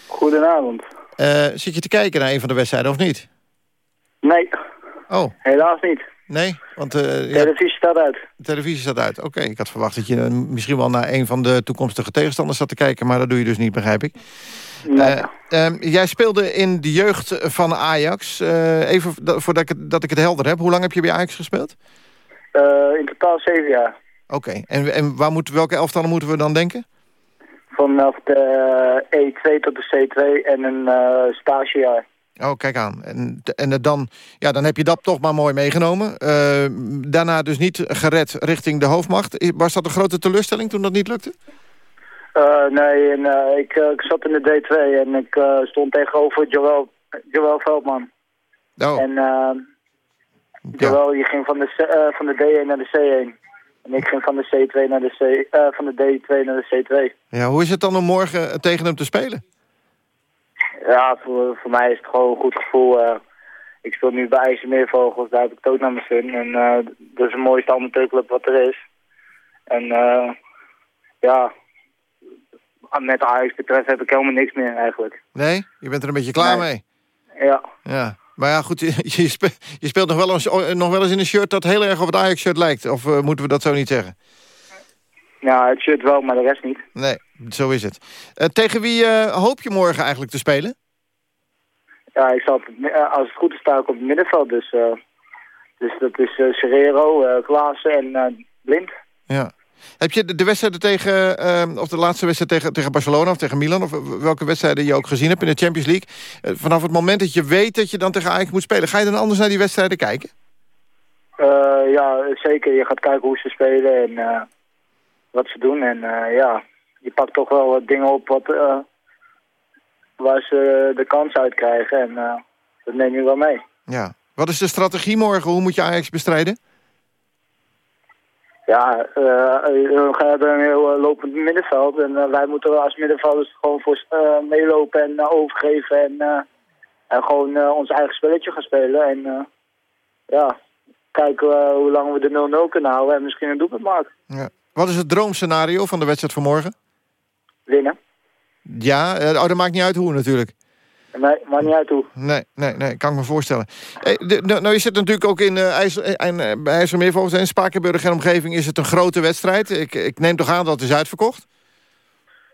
Goedenavond. Uh, zit je te kijken naar een van de wedstrijden of niet? Nee. Oh. Helaas niet. Nee? Want, uh, de televisie ja, staat uit. De televisie staat uit. Oké, ik had verwacht dat je uh, misschien wel naar een van de toekomstige tegenstanders zat te kijken... maar dat doe je dus niet, begrijp ik. Nee. Uh, jij speelde in de jeugd van Ajax. even voordat ik, dat ik het helder heb. Hoe lang heb je bij Ajax gespeeld? in totaal zeven jaar. Oké, en, en waar moet, welke elftallen moeten we dan denken? Vanaf de E2 tot de C2 en een stagejaar. Oh, kijk aan. En, en dan, ja, dan heb je dat toch maar mooi meegenomen. Eh, daarna dus niet gered richting de hoofdmacht. Was dat een grote teleurstelling toen dat niet lukte? Eh, nee, en, eh, ik, ik zat in de D2 en ik stond tegenover Joël, Joël Veldman. Oh, En Joël die ging van de, C- van de D1 naar de C1. En ik ging van de C2 naar de C, van de D2 naar de C2. ja, hoe is het dan om morgen tegen hem te spelen? Ja, voor, voor mij is het gewoon een goed gevoel. eh. ik speel nu bij IJsselmeervogels, daar heb ik het ook naar mijn zin. En eh, dat is de mooiste amateurclub wat er is. En eh, ja, met Ajax betreft heb ik helemaal niks meer eigenlijk. Nee? Je bent er een beetje klaar Nee. mee? Ja, Ja. Maar ja, goed, je, je spe- je speelt nog wel, eens, nog wel eens in een shirt dat heel erg op het Ajax-shirt lijkt. Of moeten we dat zo niet zeggen? Ja het shirt wel, maar de rest niet. Nee, zo is het. Eh, tegen wie eh, hoop je morgen eigenlijk te spelen? Ja, ik zal eh, als het goed is sta ik op het middenveld. Dus, dus dat is eh Serrero, Klaassen en Blind. Ja. Heb je de, de wedstrijden tegen, of de laatste wedstrijd tegen, tegen Barcelona of tegen Milan... of welke wedstrijden je ook gezien hebt in de Champions League... vanaf het moment dat je weet dat je dan tegen Ajax moet spelen... ga je dan anders naar die wedstrijden kijken? Ja, zeker. Je gaat kijken hoe ze spelen en wat ze doen. En eh, ja, je pakt toch wel wat dingen op wat, eh, waar ze de kans uit krijgen. En eh, dat neem je wel mee. Ja. Wat is de strategie morgen? Hoe moet je Ajax bestrijden? Ja, we hebben een heel lopend middenveld. En wij moeten als middenvelders gewoon voor meelopen en overgeven. En, en gewoon ons eigen spelletje gaan spelen. En ja, kijken hoe lang we de 0-0 kunnen houden. En misschien een doelpunt maken. Ja. Wat is het droomscenario van de wedstrijd van morgen? Winnen. Ja, eh, oh, dat maakt niet uit hoe natuurlijk. Nee, maakt niet uit hoe. Nee, nee, nee, kan ik me voorstellen. Eh, de, nou, nou, je zit natuurlijk ook in uh, IJssel, eh, bij IJsselmeer volgens en Spakenburg en omgeving is het een grote wedstrijd. Ik, ik neem toch aan dat het is uitverkocht?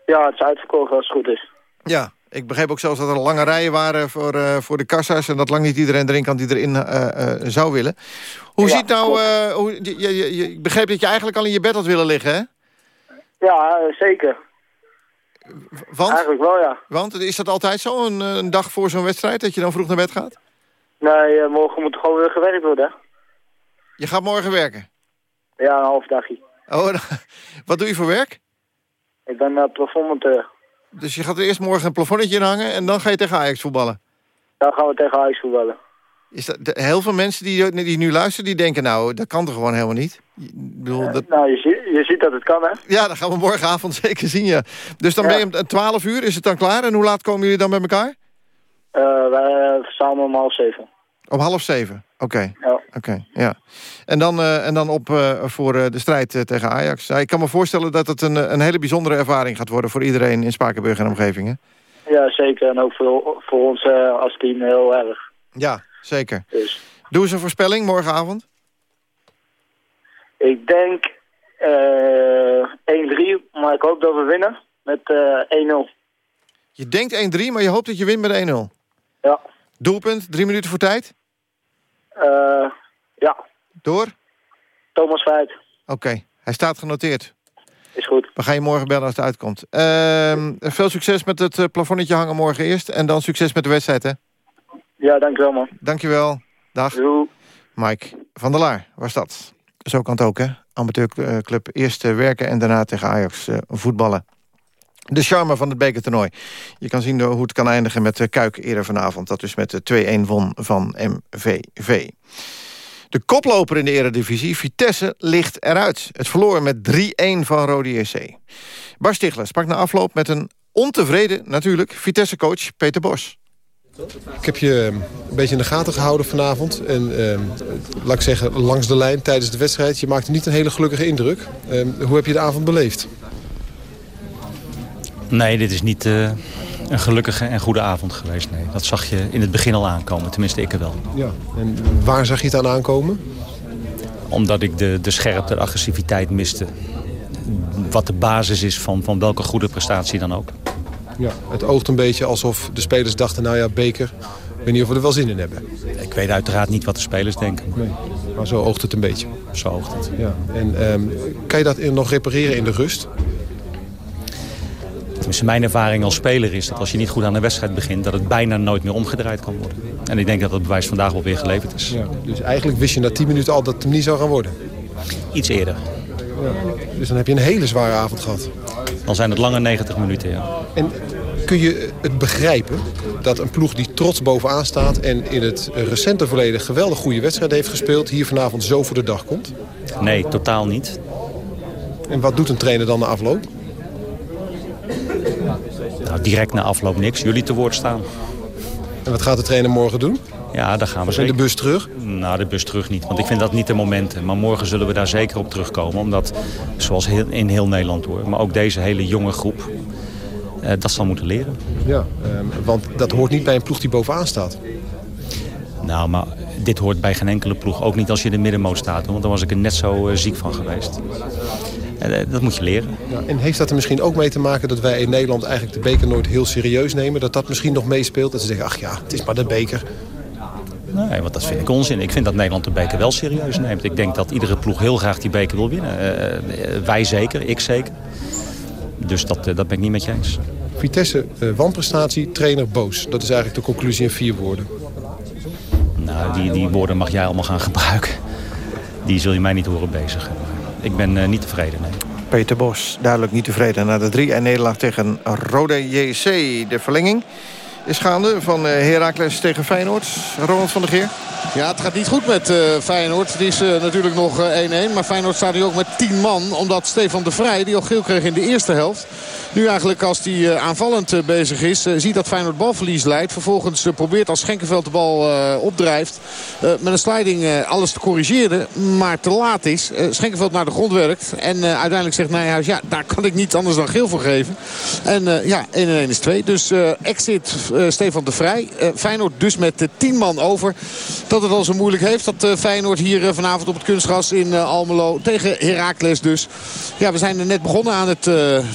Ja, het is uitverkocht als het goed is. Ja, ik begreep ook zelfs dat er lange rijen waren voor, uh, voor de kassa's... en dat lang niet iedereen erin kan die erin uh, zou willen. Hoe Ja, ziet nou... hoe, je, je, je, ik begreep dat je eigenlijk al in je bed had willen liggen, hè? Ja, zeker. Want? Eigenlijk wel, ja. Want is dat altijd zo, een, een dag voor zo'n wedstrijd... dat je dan vroeg naar bed gaat? Nee, morgen moet gewoon weer gewerkt worden. Je gaat morgen werken? Ja, een half dagje. Oh, wat doe je voor werk? Ik ben plafondmonteur. Dus je gaat er eerst morgen een plafonnetje in hangen... en dan ga je tegen Ajax voetballen? Dan gaan we tegen Ajax voetballen. Is dat, de, heel veel mensen die, die nu luisteren, die denken... nou, dat kan toch gewoon helemaal niet? Ik bedoel, dat... nou, je, zie, je ziet dat het kan, hè? Ja, dat gaan we morgenavond zeker zien, ja. Dus dan ja. ben je om 12 uur, is het dan klaar? En hoe laat komen jullie dan bij elkaar? Uh, wij verzamelen om half zeven. Om half zeven? Oké. Okay. Ja. Oké, okay, ja. En dan, uh, en dan op uh, voor de strijd tegen Ajax. Ja, ik kan me voorstellen dat het een, een hele bijzondere ervaring gaat worden... voor iedereen in Spakenburg en omgevingen. Ja, zeker. En ook voor, voor ons als team heel erg. Ja, zeker. Dus. Doe eens een voorspelling morgenavond. Ik denk uh, 1-3, maar ik hoop dat we winnen met uh, 1-0. Je denkt 1-3, maar je hoopt dat je wint met 1-0? Ja. Doelpunt, drie minuten voor tijd? Uh, ja. Door? Thomas Veit. Oké, okay. hij staat genoteerd. Is goed. We gaan je morgen bellen als het uitkomt. Uh, veel succes met het uh, plafonnetje hangen morgen eerst. En dan succes met de wedstrijd, hè? Ja, dankjewel, man. Dankjewel. Dag. Doei. Mike van der Laar was dat. Zo kan het ook, hè? Amateurclub eerst werken en daarna tegen Ajax voetballen. De charme van het bekertoernooi. Je kan zien hoe het kan eindigen met de Kuik eerder vanavond. Dat dus met de 2-1 won van MVV. De koploper in de eredivisie, Vitesse, ligt eruit. Het verloor met 3-1 van Rode JC. Bas sprak na afloop met een ontevreden, natuurlijk, Vitesse-coach Peter Bos. Ik heb je een beetje in de gaten gehouden vanavond. En eh, laat ik zeggen, langs de lijn tijdens de wedstrijd. Je maakte niet een hele gelukkige indruk. Eh, hoe heb je de avond beleefd? Nee, dit is niet uh, een gelukkige en goede avond geweest. Nee. Dat zag je in het begin al aankomen, tenminste ik er wel. Ja. En waar zag je het aan aankomen? Omdat ik de, de scherpte, de agressiviteit miste. Wat de basis is van, van welke goede prestatie dan ook. Ja, het oogt een beetje alsof de spelers dachten, nou ja, beker, ik weet niet of we er wel zin in hebben. Ik weet uiteraard niet wat de spelers denken. Nee, maar zo oogt het een beetje. Zo oogt het. Ja. En um, kan je dat nog repareren in de rust? Tenminste mijn ervaring als speler is dat als je niet goed aan een wedstrijd begint... dat het bijna nooit meer omgedraaid kan worden. En ik denk dat dat bewijs vandaag wel weer geleverd is. Ja, dus eigenlijk wist je na 10 minuten al dat het hem niet zou gaan worden? Iets eerder. Ja. Dus dan heb je een hele zware avond gehad. Dan zijn het lange 90 minuten, ja. En kun je het begrijpen dat een ploeg die trots bovenaan staat... en in het recente verleden geweldig goede wedstrijd heeft gespeeld... hier vanavond zo voor de dag komt? Nee, totaal niet. En wat doet een trainer dan na afloop? Nou, direct na afloop niks. Jullie te woord staan. En wat gaat de trainer morgen doen? Ja, daar gaan we zeker. de bus terug? Nou, de bus terug niet, want ik vind dat niet de momenten. Maar morgen zullen we daar zeker op terugkomen. Omdat, zoals in heel Nederland hoor, maar ook deze hele jonge groep... Eh, dat zal moeten leren. Ja, eh, want dat hoort niet bij een ploeg die bovenaan staat. Nou, maar dit hoort bij geen enkele ploeg. Ook niet als je in de middenmoot staat. Want dan was ik er net zo uh, ziek van geweest. Uh, dat moet je leren. Ja, en heeft dat er misschien ook mee te maken dat wij in Nederland eigenlijk de beker nooit heel serieus nemen? Dat dat misschien nog meespeelt? Dat ze zeggen, ach ja, het is maar de beker. Nee, want dat vind ik onzin. Ik vind dat Nederland de beker wel serieus neemt. Ik denk dat iedere ploeg heel graag die beker wil winnen. Uh, wij zeker, ik zeker. Dus dat, dat ben ik niet met je eens. Vitesse, wanprestatie, trainer boos. Dat is eigenlijk de conclusie in vier woorden. Nou, die, die woorden mag jij allemaal gaan gebruiken. Die zul je mij niet horen bezigen. Ik ben uh, niet tevreden, nee. Peter Bos, duidelijk niet tevreden na de 3 en nederlaag tegen Rode JC. De verlenging is gaande van uh, Heracles tegen Feyenoord. Ronald van der Geer. Ja, het gaat niet goed met uh, Feyenoord. Het is uh, natuurlijk nog 1-1. maar Feyenoord staat nu ook met 10 man. Omdat Stefan de Vrij, die al geel kreeg in de eerste helft... Nu eigenlijk als hij aanvallend bezig is, ziet dat Feyenoord balverlies leidt. Vervolgens probeert als Schenkenveld de bal opdrijft. met een sliding alles te corrigeren, maar te laat is. Schenkenveld naar de grond werkt. En uiteindelijk zegt Nijhuis, ja, daar kan ik niet anders dan geel voor geven. En ja, 1 en 1 is 2. Dus exit Stefan de Vrij. Feyenoord dus met 10 man over. Dat het al zo moeilijk heeft. Dat Feyenoord hier vanavond op het kunstgras in Almelo tegen Heracles dus. Ja, we zijn net begonnen aan het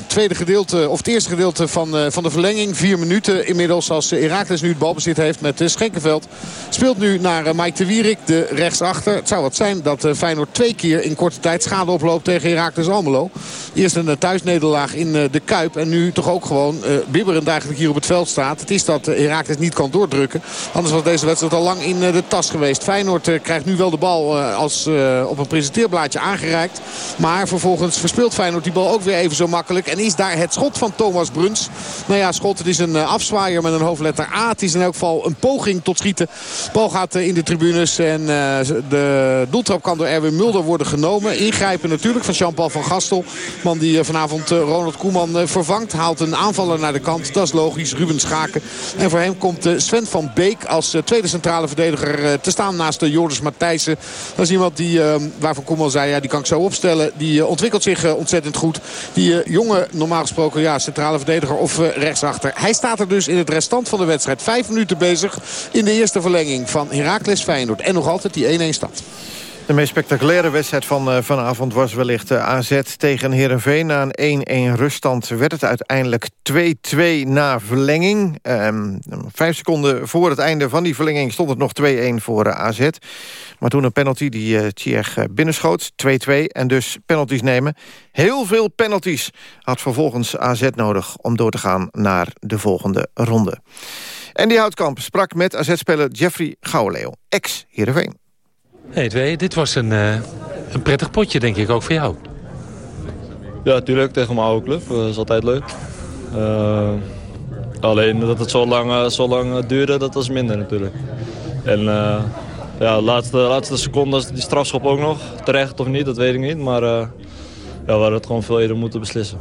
tweede gedeelte of het eerste gedeelte van, van de verlenging. Vier minuten inmiddels als Herakles nu het balbezit heeft met Schenkenveld. Speelt nu naar Mike de Wierik, de rechtsachter. Het zou wat zijn dat Feyenoord twee keer in korte tijd schade oploopt tegen Herakles Almelo. Eerst een thuisnederlaag in de Kuip. En nu toch ook gewoon bibberend eigenlijk hier op het veld staat. Het is dat Herakles niet kan doordrukken. Anders was deze wedstrijd al lang in de tas geweest. Feyenoord krijgt nu wel de bal als op een presenteerblaadje aangereikt. Maar vervolgens verspeelt Feyenoord die bal ook weer even zo makkelijk. En is daar het schot van Thomas Bruns. Nou ja, schot, het is een afzwaaier met een hoofdletter A. Het is in elk geval een poging tot schieten. Bal gaat in de tribunes en de doeltrap kan door Erwin Mulder worden genomen. Ingrijpen natuurlijk van Jean-Paul van Gastel. Man die vanavond Ronald Koeman vervangt. Haalt een aanvaller naar de kant. Dat is logisch. Ruben Schaken. En voor hem komt Sven van Beek als tweede centrale verdediger te staan naast Joris Matthijssen. Dat is iemand die, waarvan Koeman zei, ja, die kan ik zo opstellen. Die ontwikkelt zich ontzettend goed. Die jonge, normaal gesproken ja, centrale verdediger of rechtsachter. Hij staat er dus in het restant van de wedstrijd. Vijf minuten bezig in de eerste verlenging van Heracles Feyenoord. En nog altijd die 1-1 stand. De meest spectaculaire wedstrijd van uh, vanavond was wellicht uh, AZ tegen Heerenveen. Na een 1-1 ruststand werd het uiteindelijk 2-2 na verlenging. Um, vijf seconden voor het einde van die verlenging stond het nog 2-1 voor uh, AZ. Maar toen een penalty die uh, binnenschoot, 2-2 en dus penalties nemen. Heel veel penalties had vervolgens AZ nodig om door te gaan naar de volgende ronde. En die Houtkamp sprak met AZ-speler Jeffrey Gouwleeuw, ex-Heerenveen. Hey, twee, dit was een, uh, een prettig potje, denk ik, ook voor jou. Ja, natuurlijk. Tegen mijn oude club. Dat is altijd leuk. Uh, alleen dat het zo lang, zo lang duurde, dat was minder natuurlijk. En ja, de laatste, laatste seconde, die strafschop ook nog. Terecht of niet, dat weet ik niet. Maar ja, we hadden het gewoon veel eerder moeten beslissen.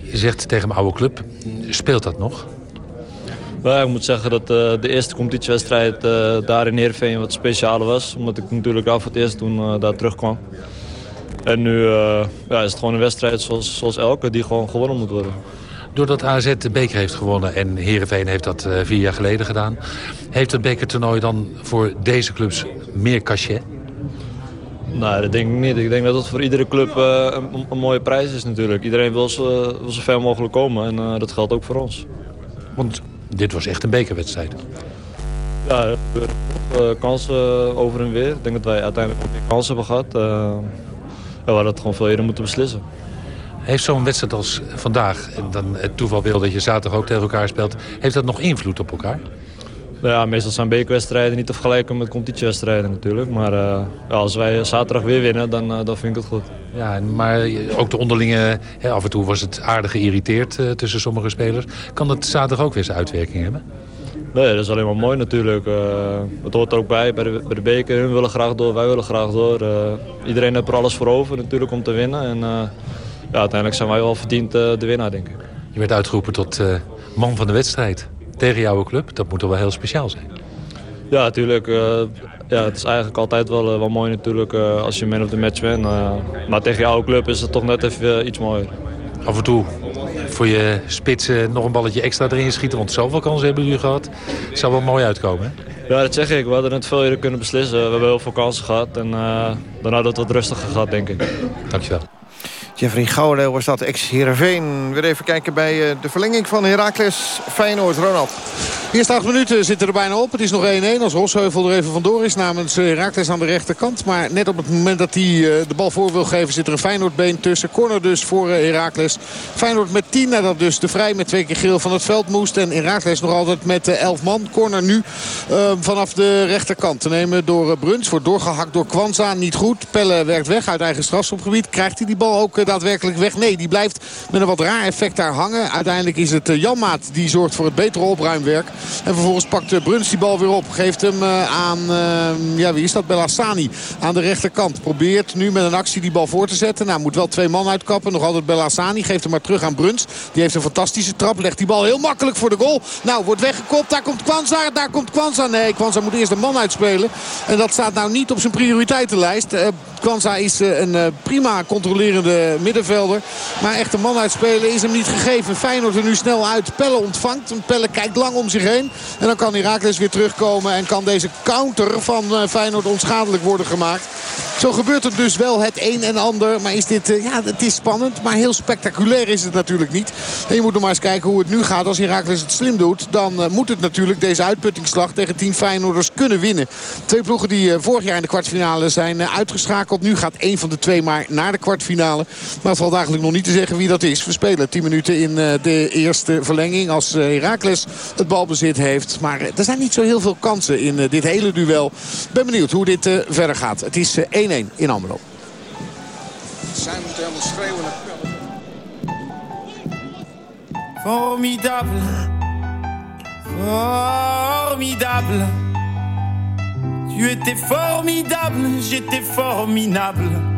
Je zegt tegen mijn oude club, speelt dat nog? Ja, ik moet zeggen dat uh, de eerste competitiewedstrijd uh, daar in Heerenveen wat specialer was. Omdat ik natuurlijk al voor het eerst toen uh, daar terugkwam. En nu ja, is het gewoon een wedstrijd zoals, zoals elke die gewoon gewonnen moet worden. Doordat AZ de beker heeft gewonnen en Heerenveen heeft dat vier jaar geleden gedaan... heeft het bekertoernooi dan voor deze clubs meer cachet? Nee, dat denk ik niet. Ik denk dat het voor iedere club een, een, mooie prijs is natuurlijk. Iedereen wil zo, wil zo ver mogelijk komen en dat geldt ook voor ons. Want dit was echt een bekerwedstrijd. Ja, er uh, kansen over en weer. Ik denk dat wij uiteindelijk ook meer kansen hebben gehad. Uh, we hadden het gewoon veel eerder moeten beslissen. Heeft zo'n wedstrijd als vandaag, en dan het toeval wil dat je zaterdag ook tegen elkaar speelt... heeft dat nog invloed op elkaar? Ja, meestal zijn bekerwedstrijden niet te vergelijken met competitiewedstrijden natuurlijk. Maar eh, ja, als wij zaterdag weer winnen, dan, eh, dan vind ik het goed. Ja, maar ook de onderlinge... Hè, af en toe was het aardig geïrriteerd eh, tussen sommige spelers. Kan dat zaterdag ook weer zijn uitwerking hebben? Nee, dat is alleen maar mooi natuurlijk. Het hoort er ook bij, bij de, bij de beker. Hun willen graag door, wij willen graag door. Iedereen heeft er alles voor over natuurlijk om te winnen. En ja, uiteindelijk zijn wij wel verdiend de winnaar, denk ik. Je werd uitgeroepen tot man van de wedstrijd tegen jouw club. Dat moet toch wel heel speciaal zijn? Ja, natuurlijk. eh, ja, het is eigenlijk altijd wel, eh, wel mooi natuurlijk eh, als je man of the match bent. Maar tegen jouw club is het toch net even iets mooier. Af en toe voor je spitsen nog een balletje extra erin schieten. Want zoveel kansen hebben jullie gehad. Het zou wel mooi uitkomen, hè? Ja, dat zeg ik. We hadden het veel eerder kunnen beslissen. We hebben heel veel kansen gehad. En dan hadden we het wat rustiger gehad, denk ik. Dankjewel. Jeffrey Gouwenleeuw was dat, ex-Heerenveen. Weer even kijken bij uh, de verlenging van Heracles Feyenoord. Ronald. Eerste acht minuten zitten er bijna op. Het is nog 1-1 als Rosheuvel er even vandoor is namens Heracles aan de rechterkant. Maar net op het moment dat hij de bal voor wil geven zit er een Feyenoordbeen tussen. Corner dus voor Heracles. Feyenoord met 10 nadat dus de Vrij met twee keer geel van het veld moest. En Heracles nog altijd met 11 man. Corner nu vanaf de rechterkant te nemen door Bruns. Wordt doorgehakt door Kwanza. Niet goed. Pelle werkt weg uit eigen strafschopgebied. Krijgt hij die bal ook daadwerkelijk weg? Nee, die blijft met een wat raar effect daar hangen. Uiteindelijk is het Janmaat die zorgt voor het betere opruimwerk. En vervolgens pakt Bruns die bal weer op. Geeft hem aan, ja wie is dat? Bellassani aan de rechterkant. Probeert nu met een actie die bal voor te zetten. Nou, moet wel twee man uitkappen. Nog altijd Bellassani. Geeft hem maar terug aan Bruns. Die heeft een fantastische trap. Legt die bal heel makkelijk voor de goal. Nou, wordt weggekopt. Daar komt Kwanza. Daar komt Kwanza. Nee, Kwanza moet eerst een man uitspelen. En dat staat nou niet op zijn prioriteitenlijst. Kwanza is een prima controlerende middenvelder. Maar echt een man uitspelen is hem niet gegeven. Feyenoord er nu snel uit. Pelle ontvangt. Pelle kijkt lang om zich heen. En dan kan Herakles weer terugkomen. En kan deze counter van Feyenoord onschadelijk worden gemaakt. Zo gebeurt er dus wel het een en ander. Maar is dit, ja, het is spannend. Maar heel spectaculair is het natuurlijk niet. En je moet nog maar eens kijken hoe het nu gaat. Als Herakles het slim doet. Dan uh, moet het natuurlijk deze uitputtingsslag tegen 10 Feyenoorders kunnen winnen. Twee ploegen die vorig jaar in de kwartfinale zijn uitgeschakeld. Nu gaat één van de twee maar naar de kwartfinale. Maar het valt eigenlijk nog niet te zeggen wie dat is. We spelen 10 minuten in de eerste verlenging. Als Herakles het balbezit heeft. Maar er zijn niet zo heel veel kansen in dit hele duel. Ben benieuwd hoe dit verder gaat. Het is 1-1 in Almelo. Zij moeten helemaal schreeuwen naar Formidable. Formidable. Tu étais formidable, j'étais formidable.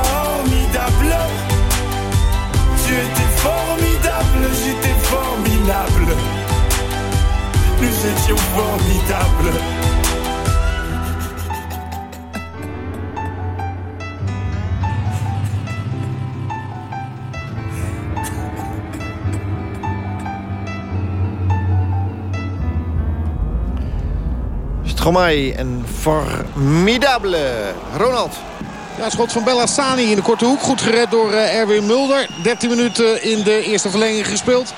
J'étais formidable. Nous étions formidables. Stromae en Formidable. Ronald. Ja, schot van Bellassani in de korte hoek. Goed gered door uh, Erwin Mulder. 13 minuten in de eerste verlenging gespeeld.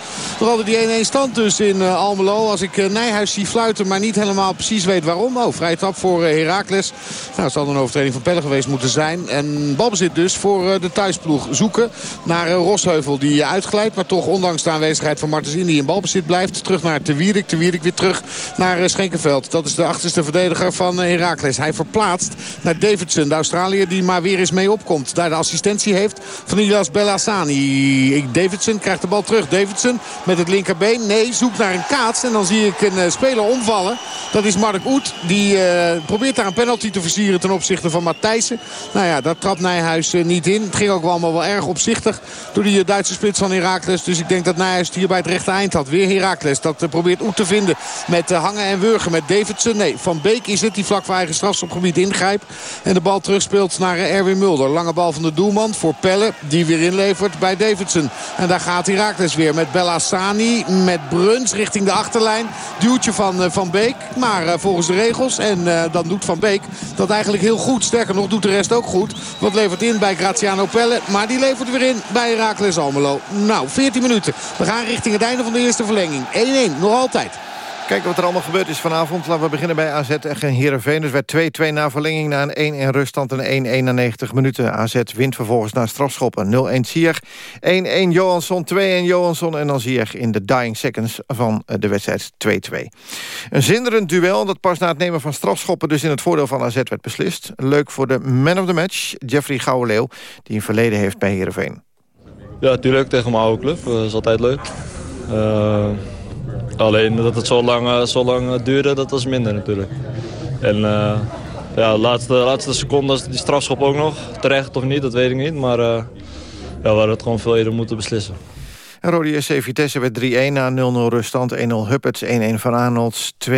Altijd die 1-1 stand dus in uh, Almelo. Als ik uh, Nijhuis zie fluiten, maar niet helemaal precies weet waarom. Oh, vrij trap voor Heracles. Nou, het zal een overtreding van Pelle geweest moeten zijn. En balbezit dus voor de thuisploeg. Zoeken naar Rosheuvel die uitglijdt. Maar toch ondanks de aanwezigheid van Martens die in balbezit blijft. Terug naar Te Wierik. Te Wierik weer terug naar Schenkenveld. Dat is de achterste verdediger van Heracles. Hij verplaatst naar Davidson, de Australiër die maar weer eens mee opkomt. Daar de assistentie heeft van Ilas Bellassani. Davidson krijgt de bal terug. Davidson het linkerbeen. Nee, zoekt naar een kaats. En dan zie ik een uh, speler omvallen. Dat is Mark Oet. Die uh, probeert daar een penalty te versieren ten opzichte van Matthijssen. Nou ja, daar trapt Nijhuis uh, niet in. Het ging ook wel allemaal wel erg opzichtig door die Duitse spits van Heracles. Dus ik denk dat Nijhuis het hier bij het rechte eind had. Weer Heracles. Dat probeert Oet te vinden met hangen en wurgen met Davidson. Nee, Van Beek is het die vlak voor eigen strafschopgebied ingrijpt. En de bal terugspeelt naar Erwin Mulder. Lange bal van de doelman voor Pelle. Die weer inlevert bij Davidson. En daar gaat Herakles weer met Bellassani. Met Bruns richting de achterlijn. Duwtje van Van Beek. Maar volgens de regels. En dan doet Van Beek dat eigenlijk heel goed. Sterker nog doet de rest ook goed. Wat levert in bij Graziano Pelle. Maar die levert weer in bij Herakles Almelo. Nou, 14 minuten. We gaan richting het einde van de eerste verlenging. 1-1. Nog altijd. Kijken wat er allemaal gebeurd is vanavond. Laten we beginnen bij AZ en Heerenveen. Dus werd 2-2 na verlenging na een 1 in ruststand en 1-1 na 90 minuten. AZ wint vervolgens naar strafschoppen. 0-1 Ziyech, 1-1 Johansson, 2-1 Johansson... en dan Ziyech in de dying seconds van de wedstrijd 2-2. Een zinderend duel dat pas na het nemen van strafschoppen... dus in het voordeel van AZ werd beslist. Leuk voor de man of the match, Jeffrey Gouwenleeuw... die een verleden heeft bij Heerenveen. Ja, tuurlijk, tegen mijn oude club. Dat is altijd leuk. Uh... Alleen dat het zo lang, zo lang duurde, dat was minder natuurlijk. En uh, ja, de laatste, laatste seconde, die strafschop ook nog. Terecht of niet, dat weet ik niet. Maar uh, ja, we hadden het gewoon veel eerder moeten beslissen. En Rode SC Vitesse werd 3-1 na 0-0 ruststand. 1-0 Huppets, 1-1 Van Aanholts, 2-1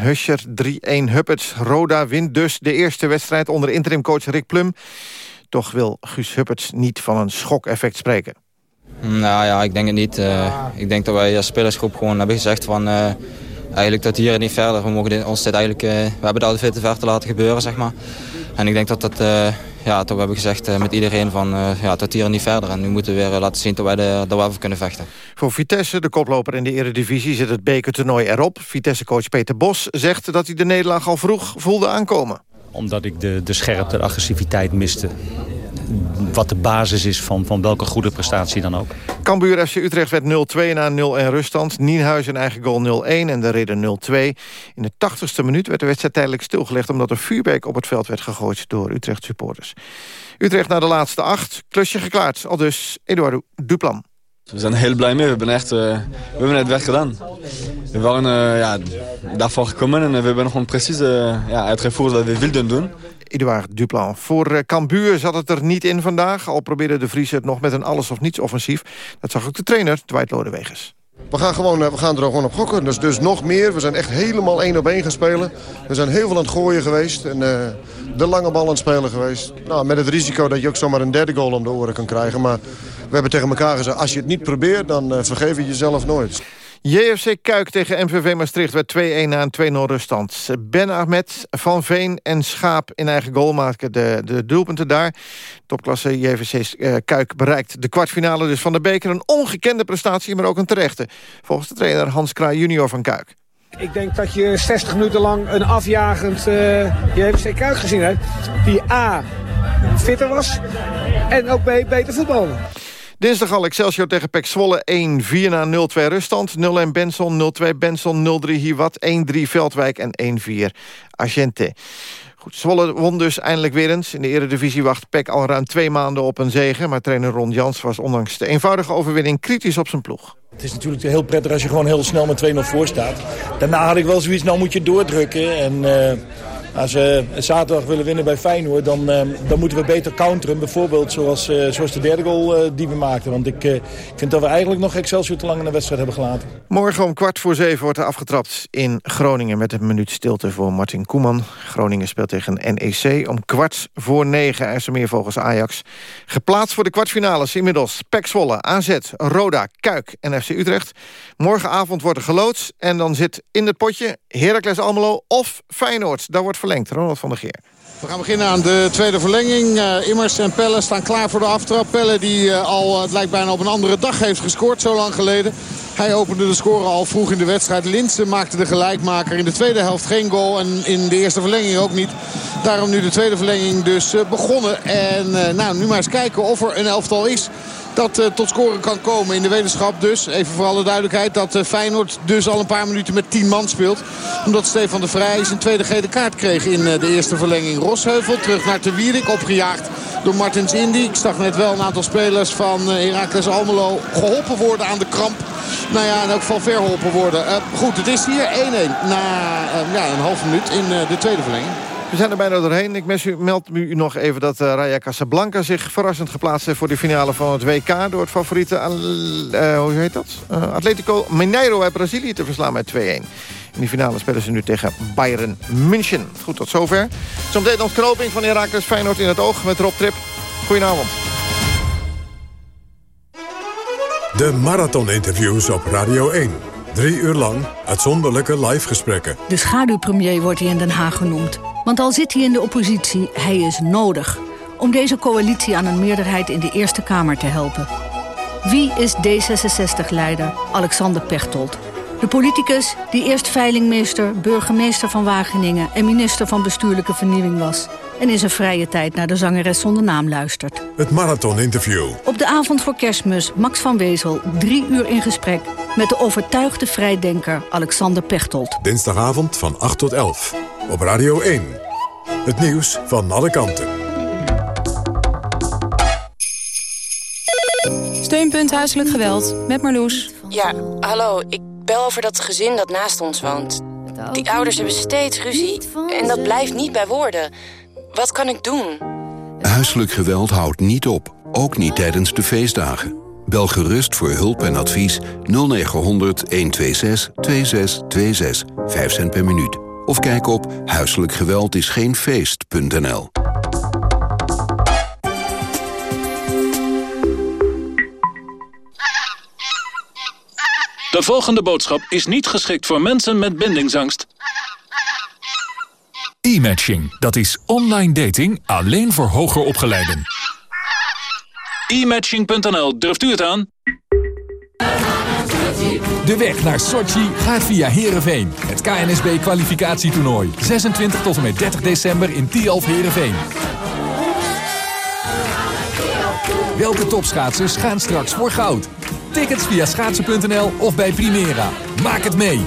Huscher, 3-1 Huppets. Roda wint dus de eerste wedstrijd onder interimcoach Rick Plum. Toch wil Guus Huppets niet van een schokeffect spreken. Nou ja, ik denk het niet. Uh, ik denk dat wij als spelersgroep gewoon hebben gezegd van... Uh, eigenlijk dat hier niet verder. We mogen ons dit eigenlijk... Uh, we hebben het altijd veel te ver te laten gebeuren, zeg maar. En ik denk dat dat... ja, dat we hebben gezegd met iedereen van... ja, tot hier niet verder. En nu moeten we weer laten zien dat wij, de, dat we even kunnen vechten. Voor Vitesse, de koploper in de eredivisie, zit het bekertoernooi erop. Vitesse-coach Peter Bos zegt dat hij de nederlaag al vroeg voelde aankomen. Omdat ik de, de scherpte, de agressiviteit miste wat de basis is van, van welke goede prestatie dan ook. Cambuur FC Utrecht werd 0-2 na 0 en ruststand. Nienhuis een eigen goal 0-1 en de ridder 0-2. In de 80ste minuut werd de wedstrijd tijdelijk stilgelegd... omdat er vuurwerk op het veld werd gegooid door Utrecht supporters. Utrecht naar de laatste acht. Klusje geklaard. Al dus Eduardo Duplan. We zijn heel blij mee. We hebben, echt, uh, we hebben het werk gedaan. We waren uh, ja, daarvoor gekomen en we hebben gewoon precies uh, ja, uitgevoerd wat we wilden doen. Eduard Duplan. Voor Cambuur zat het er niet in vandaag. Al probeerde de Vries het nog met een alles-of-niets offensief. Dat zag ook de trainer, Dwight Lodewegers. We gaan, gewoon, we gaan er gewoon op gokken. Dus, dus nog meer. We zijn echt helemaal één op één gaan spelen. We zijn heel veel aan het gooien geweest. En uh, de lange bal aan het spelen geweest. Nou, met het risico dat je ook zomaar een derde goal om de oren kan krijgen. Maar we hebben tegen elkaar gezegd, als je het niet probeert, dan vergeef je jezelf nooit. JFC Kuik tegen MVV Maastricht werd 2-1 na een 2-0 ruststand. Ben Ahmed, Van Veen en Schaap in eigen goal maken de, de doelpunten daar. Topklasse JVC eh, Kuik bereikt de kwartfinale dus van de beker. Een ongekende prestatie, maar ook een terechte. Volgens de trainer Hans Kraai junior van Kuik. Ik denk dat je 60 minuten lang een afjagend uh, JVC Kuik gezien hebt. Die A, fitter was en ook B, beter voetballen. Dinsdag al Excelsior tegen Pek Zwolle 1-4 na 0-2 ruststand. 0-1 Benson, 0-2 Benson, 0-3 Hiwat, 1-3 Veldwijk en 1-4 Agente. Goed, Zwolle won dus eindelijk weer eens. In de eredivisie wacht Pek al ruim twee maanden op een zege... maar trainer Ron Jans was ondanks de eenvoudige overwinning kritisch op zijn ploeg. Het is natuurlijk heel prettig als je gewoon heel snel met 2-0 voor staat. Daarna had ik wel zoiets, nou moet je doordrukken. En uh, als we zaterdag willen winnen bij Feyenoord, dan, uh, dan moeten we beter counteren. Bijvoorbeeld zoals, uh, zoals de derde goal die we maakten. Want ik, ik vind dat we eigenlijk nog Excelsior te lang in de wedstrijd hebben gelaten. Morgen om kwart voor zeven wordt er afgetrapt in Groningen... met een minuut stilte voor Martin Koeman. Groningen speelt tegen NEC om kwart voor negen. IJsselmeervogels Ajax. Geplaatst voor de kwartfinales inmiddels. Pek Zwolle, AZ, Roda, Kuik en FC Utrecht. Morgenavond wordt er geloodst en dan zit in het potje Heracles Almelo of Feyenoord. Daar wordt van. We gaan beginnen aan de tweede verlenging. Uh, Immers en Pelle staan klaar voor de aftrap. Pelle die uh, al, het lijkt bijna op een andere dag heeft gescoord, zo lang geleden. Hij opende de score al vroeg in de wedstrijd. Linsen maakte de gelijkmaker in de tweede helft geen goal. En in de eerste verlenging ook niet. Daarom nu de tweede verlenging dus begonnen. En nou, nu maar eens kijken of er een elftal is dat uh, tot scoren kan komen in de wetenschap dus. Even voor alle duidelijkheid dat uh, Feyenoord dus al een paar minuten met 10 man speelt. Omdat Stefan de Vrij zijn tweede gele kaart kreeg in uh, de eerste verlenging. Rosheuvel terug naar Te Wierik, opgejaagd door Martins Indy. Ik zag net wel een aantal spelers van Heracles Almelo geholpen worden aan de kramp. Nou ja, elk geval verholpen worden. goed, het is hier 1-1 na ja, een half minuut in de tweede verlenging. We zijn er bijna doorheen. Ik meld u nog even dat uh, Raya Casablanca zich verrassend geplaatst heeft... voor de finale van het WK door het favoriete... Uh, hoe heet dat? Uh, Atletico Mineiro uit Brazilië te verslaan met 2-1. In die finale spelen ze nu tegen Bayern München. Goed, tot zover. Zometeen ontknoping van Herakles Feyenoord in het oog met Rob Trip. Goedenavond. De marathon-interviews op Radio 1. Drie uur lang uitzonderlijke live gesprekken. De schaduwpremier wordt hij in Den Haag genoemd. Want al zit hij in de oppositie, hij is nodig... om deze coalitie aan een meerderheid in de Eerste Kamer te helpen. Wie is D66-leider Alexander Pechtold? De politicus die eerst veilingmeester, burgemeester van Wageningen... en minister van Bestuurlijke Vernieuwing was... en in zijn vrije tijd naar de zangeres zonder naam luistert. Het Marathon-interview. Op de avond voor kerstmis Max van Wezel drie uur in gesprek... met de overtuigde vrijdenker Alexander Pechtold. Dinsdagavond van 8 tot 11. Op Radio 1. Het nieuws van alle kanten. Steunpunt Huiselijk Geweld, met Marloes. Ja, hallo, ik bel over dat gezin dat naast ons woont. Die ouders hebben steeds ruzie en dat blijft niet bij woorden. Wat kan ik doen? Huiselijk geweld houdt niet op, ook niet tijdens de feestdagen. Bel gerust voor hulp en advies 0900 126 2626, 5 cent per minuut. Of kijk op huiselijkgeweldisgeenfeest.nl. De volgende boodschap is niet geschikt voor mensen met bindingsangst. E-matching, dat is online dating alleen voor hoger opgeleiden. E-matching.nl, durft u het aan? De weg naar Sochi gaat via Heerenveen. Het KNSB-kwalificatietoernooi. 26 tot en met 30 december in Tialf Heerenveen. Welke topschaatsers gaan straks voor goud? Tickets via schaatsen.nl of bij Primera. Maak het mee!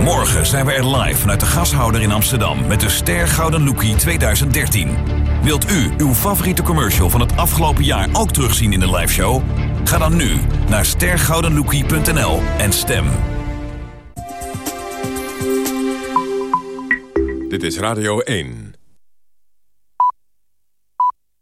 Morgen zijn we er live vanuit de gashouder in Amsterdam... met de Ster Gouden Lookie 2013. Wilt u uw favoriete commercial van het afgelopen jaar ook terugzien in de liveshow? Ga dan nu naar stergoudenlookie.nl en stem. Dit is Radio 1.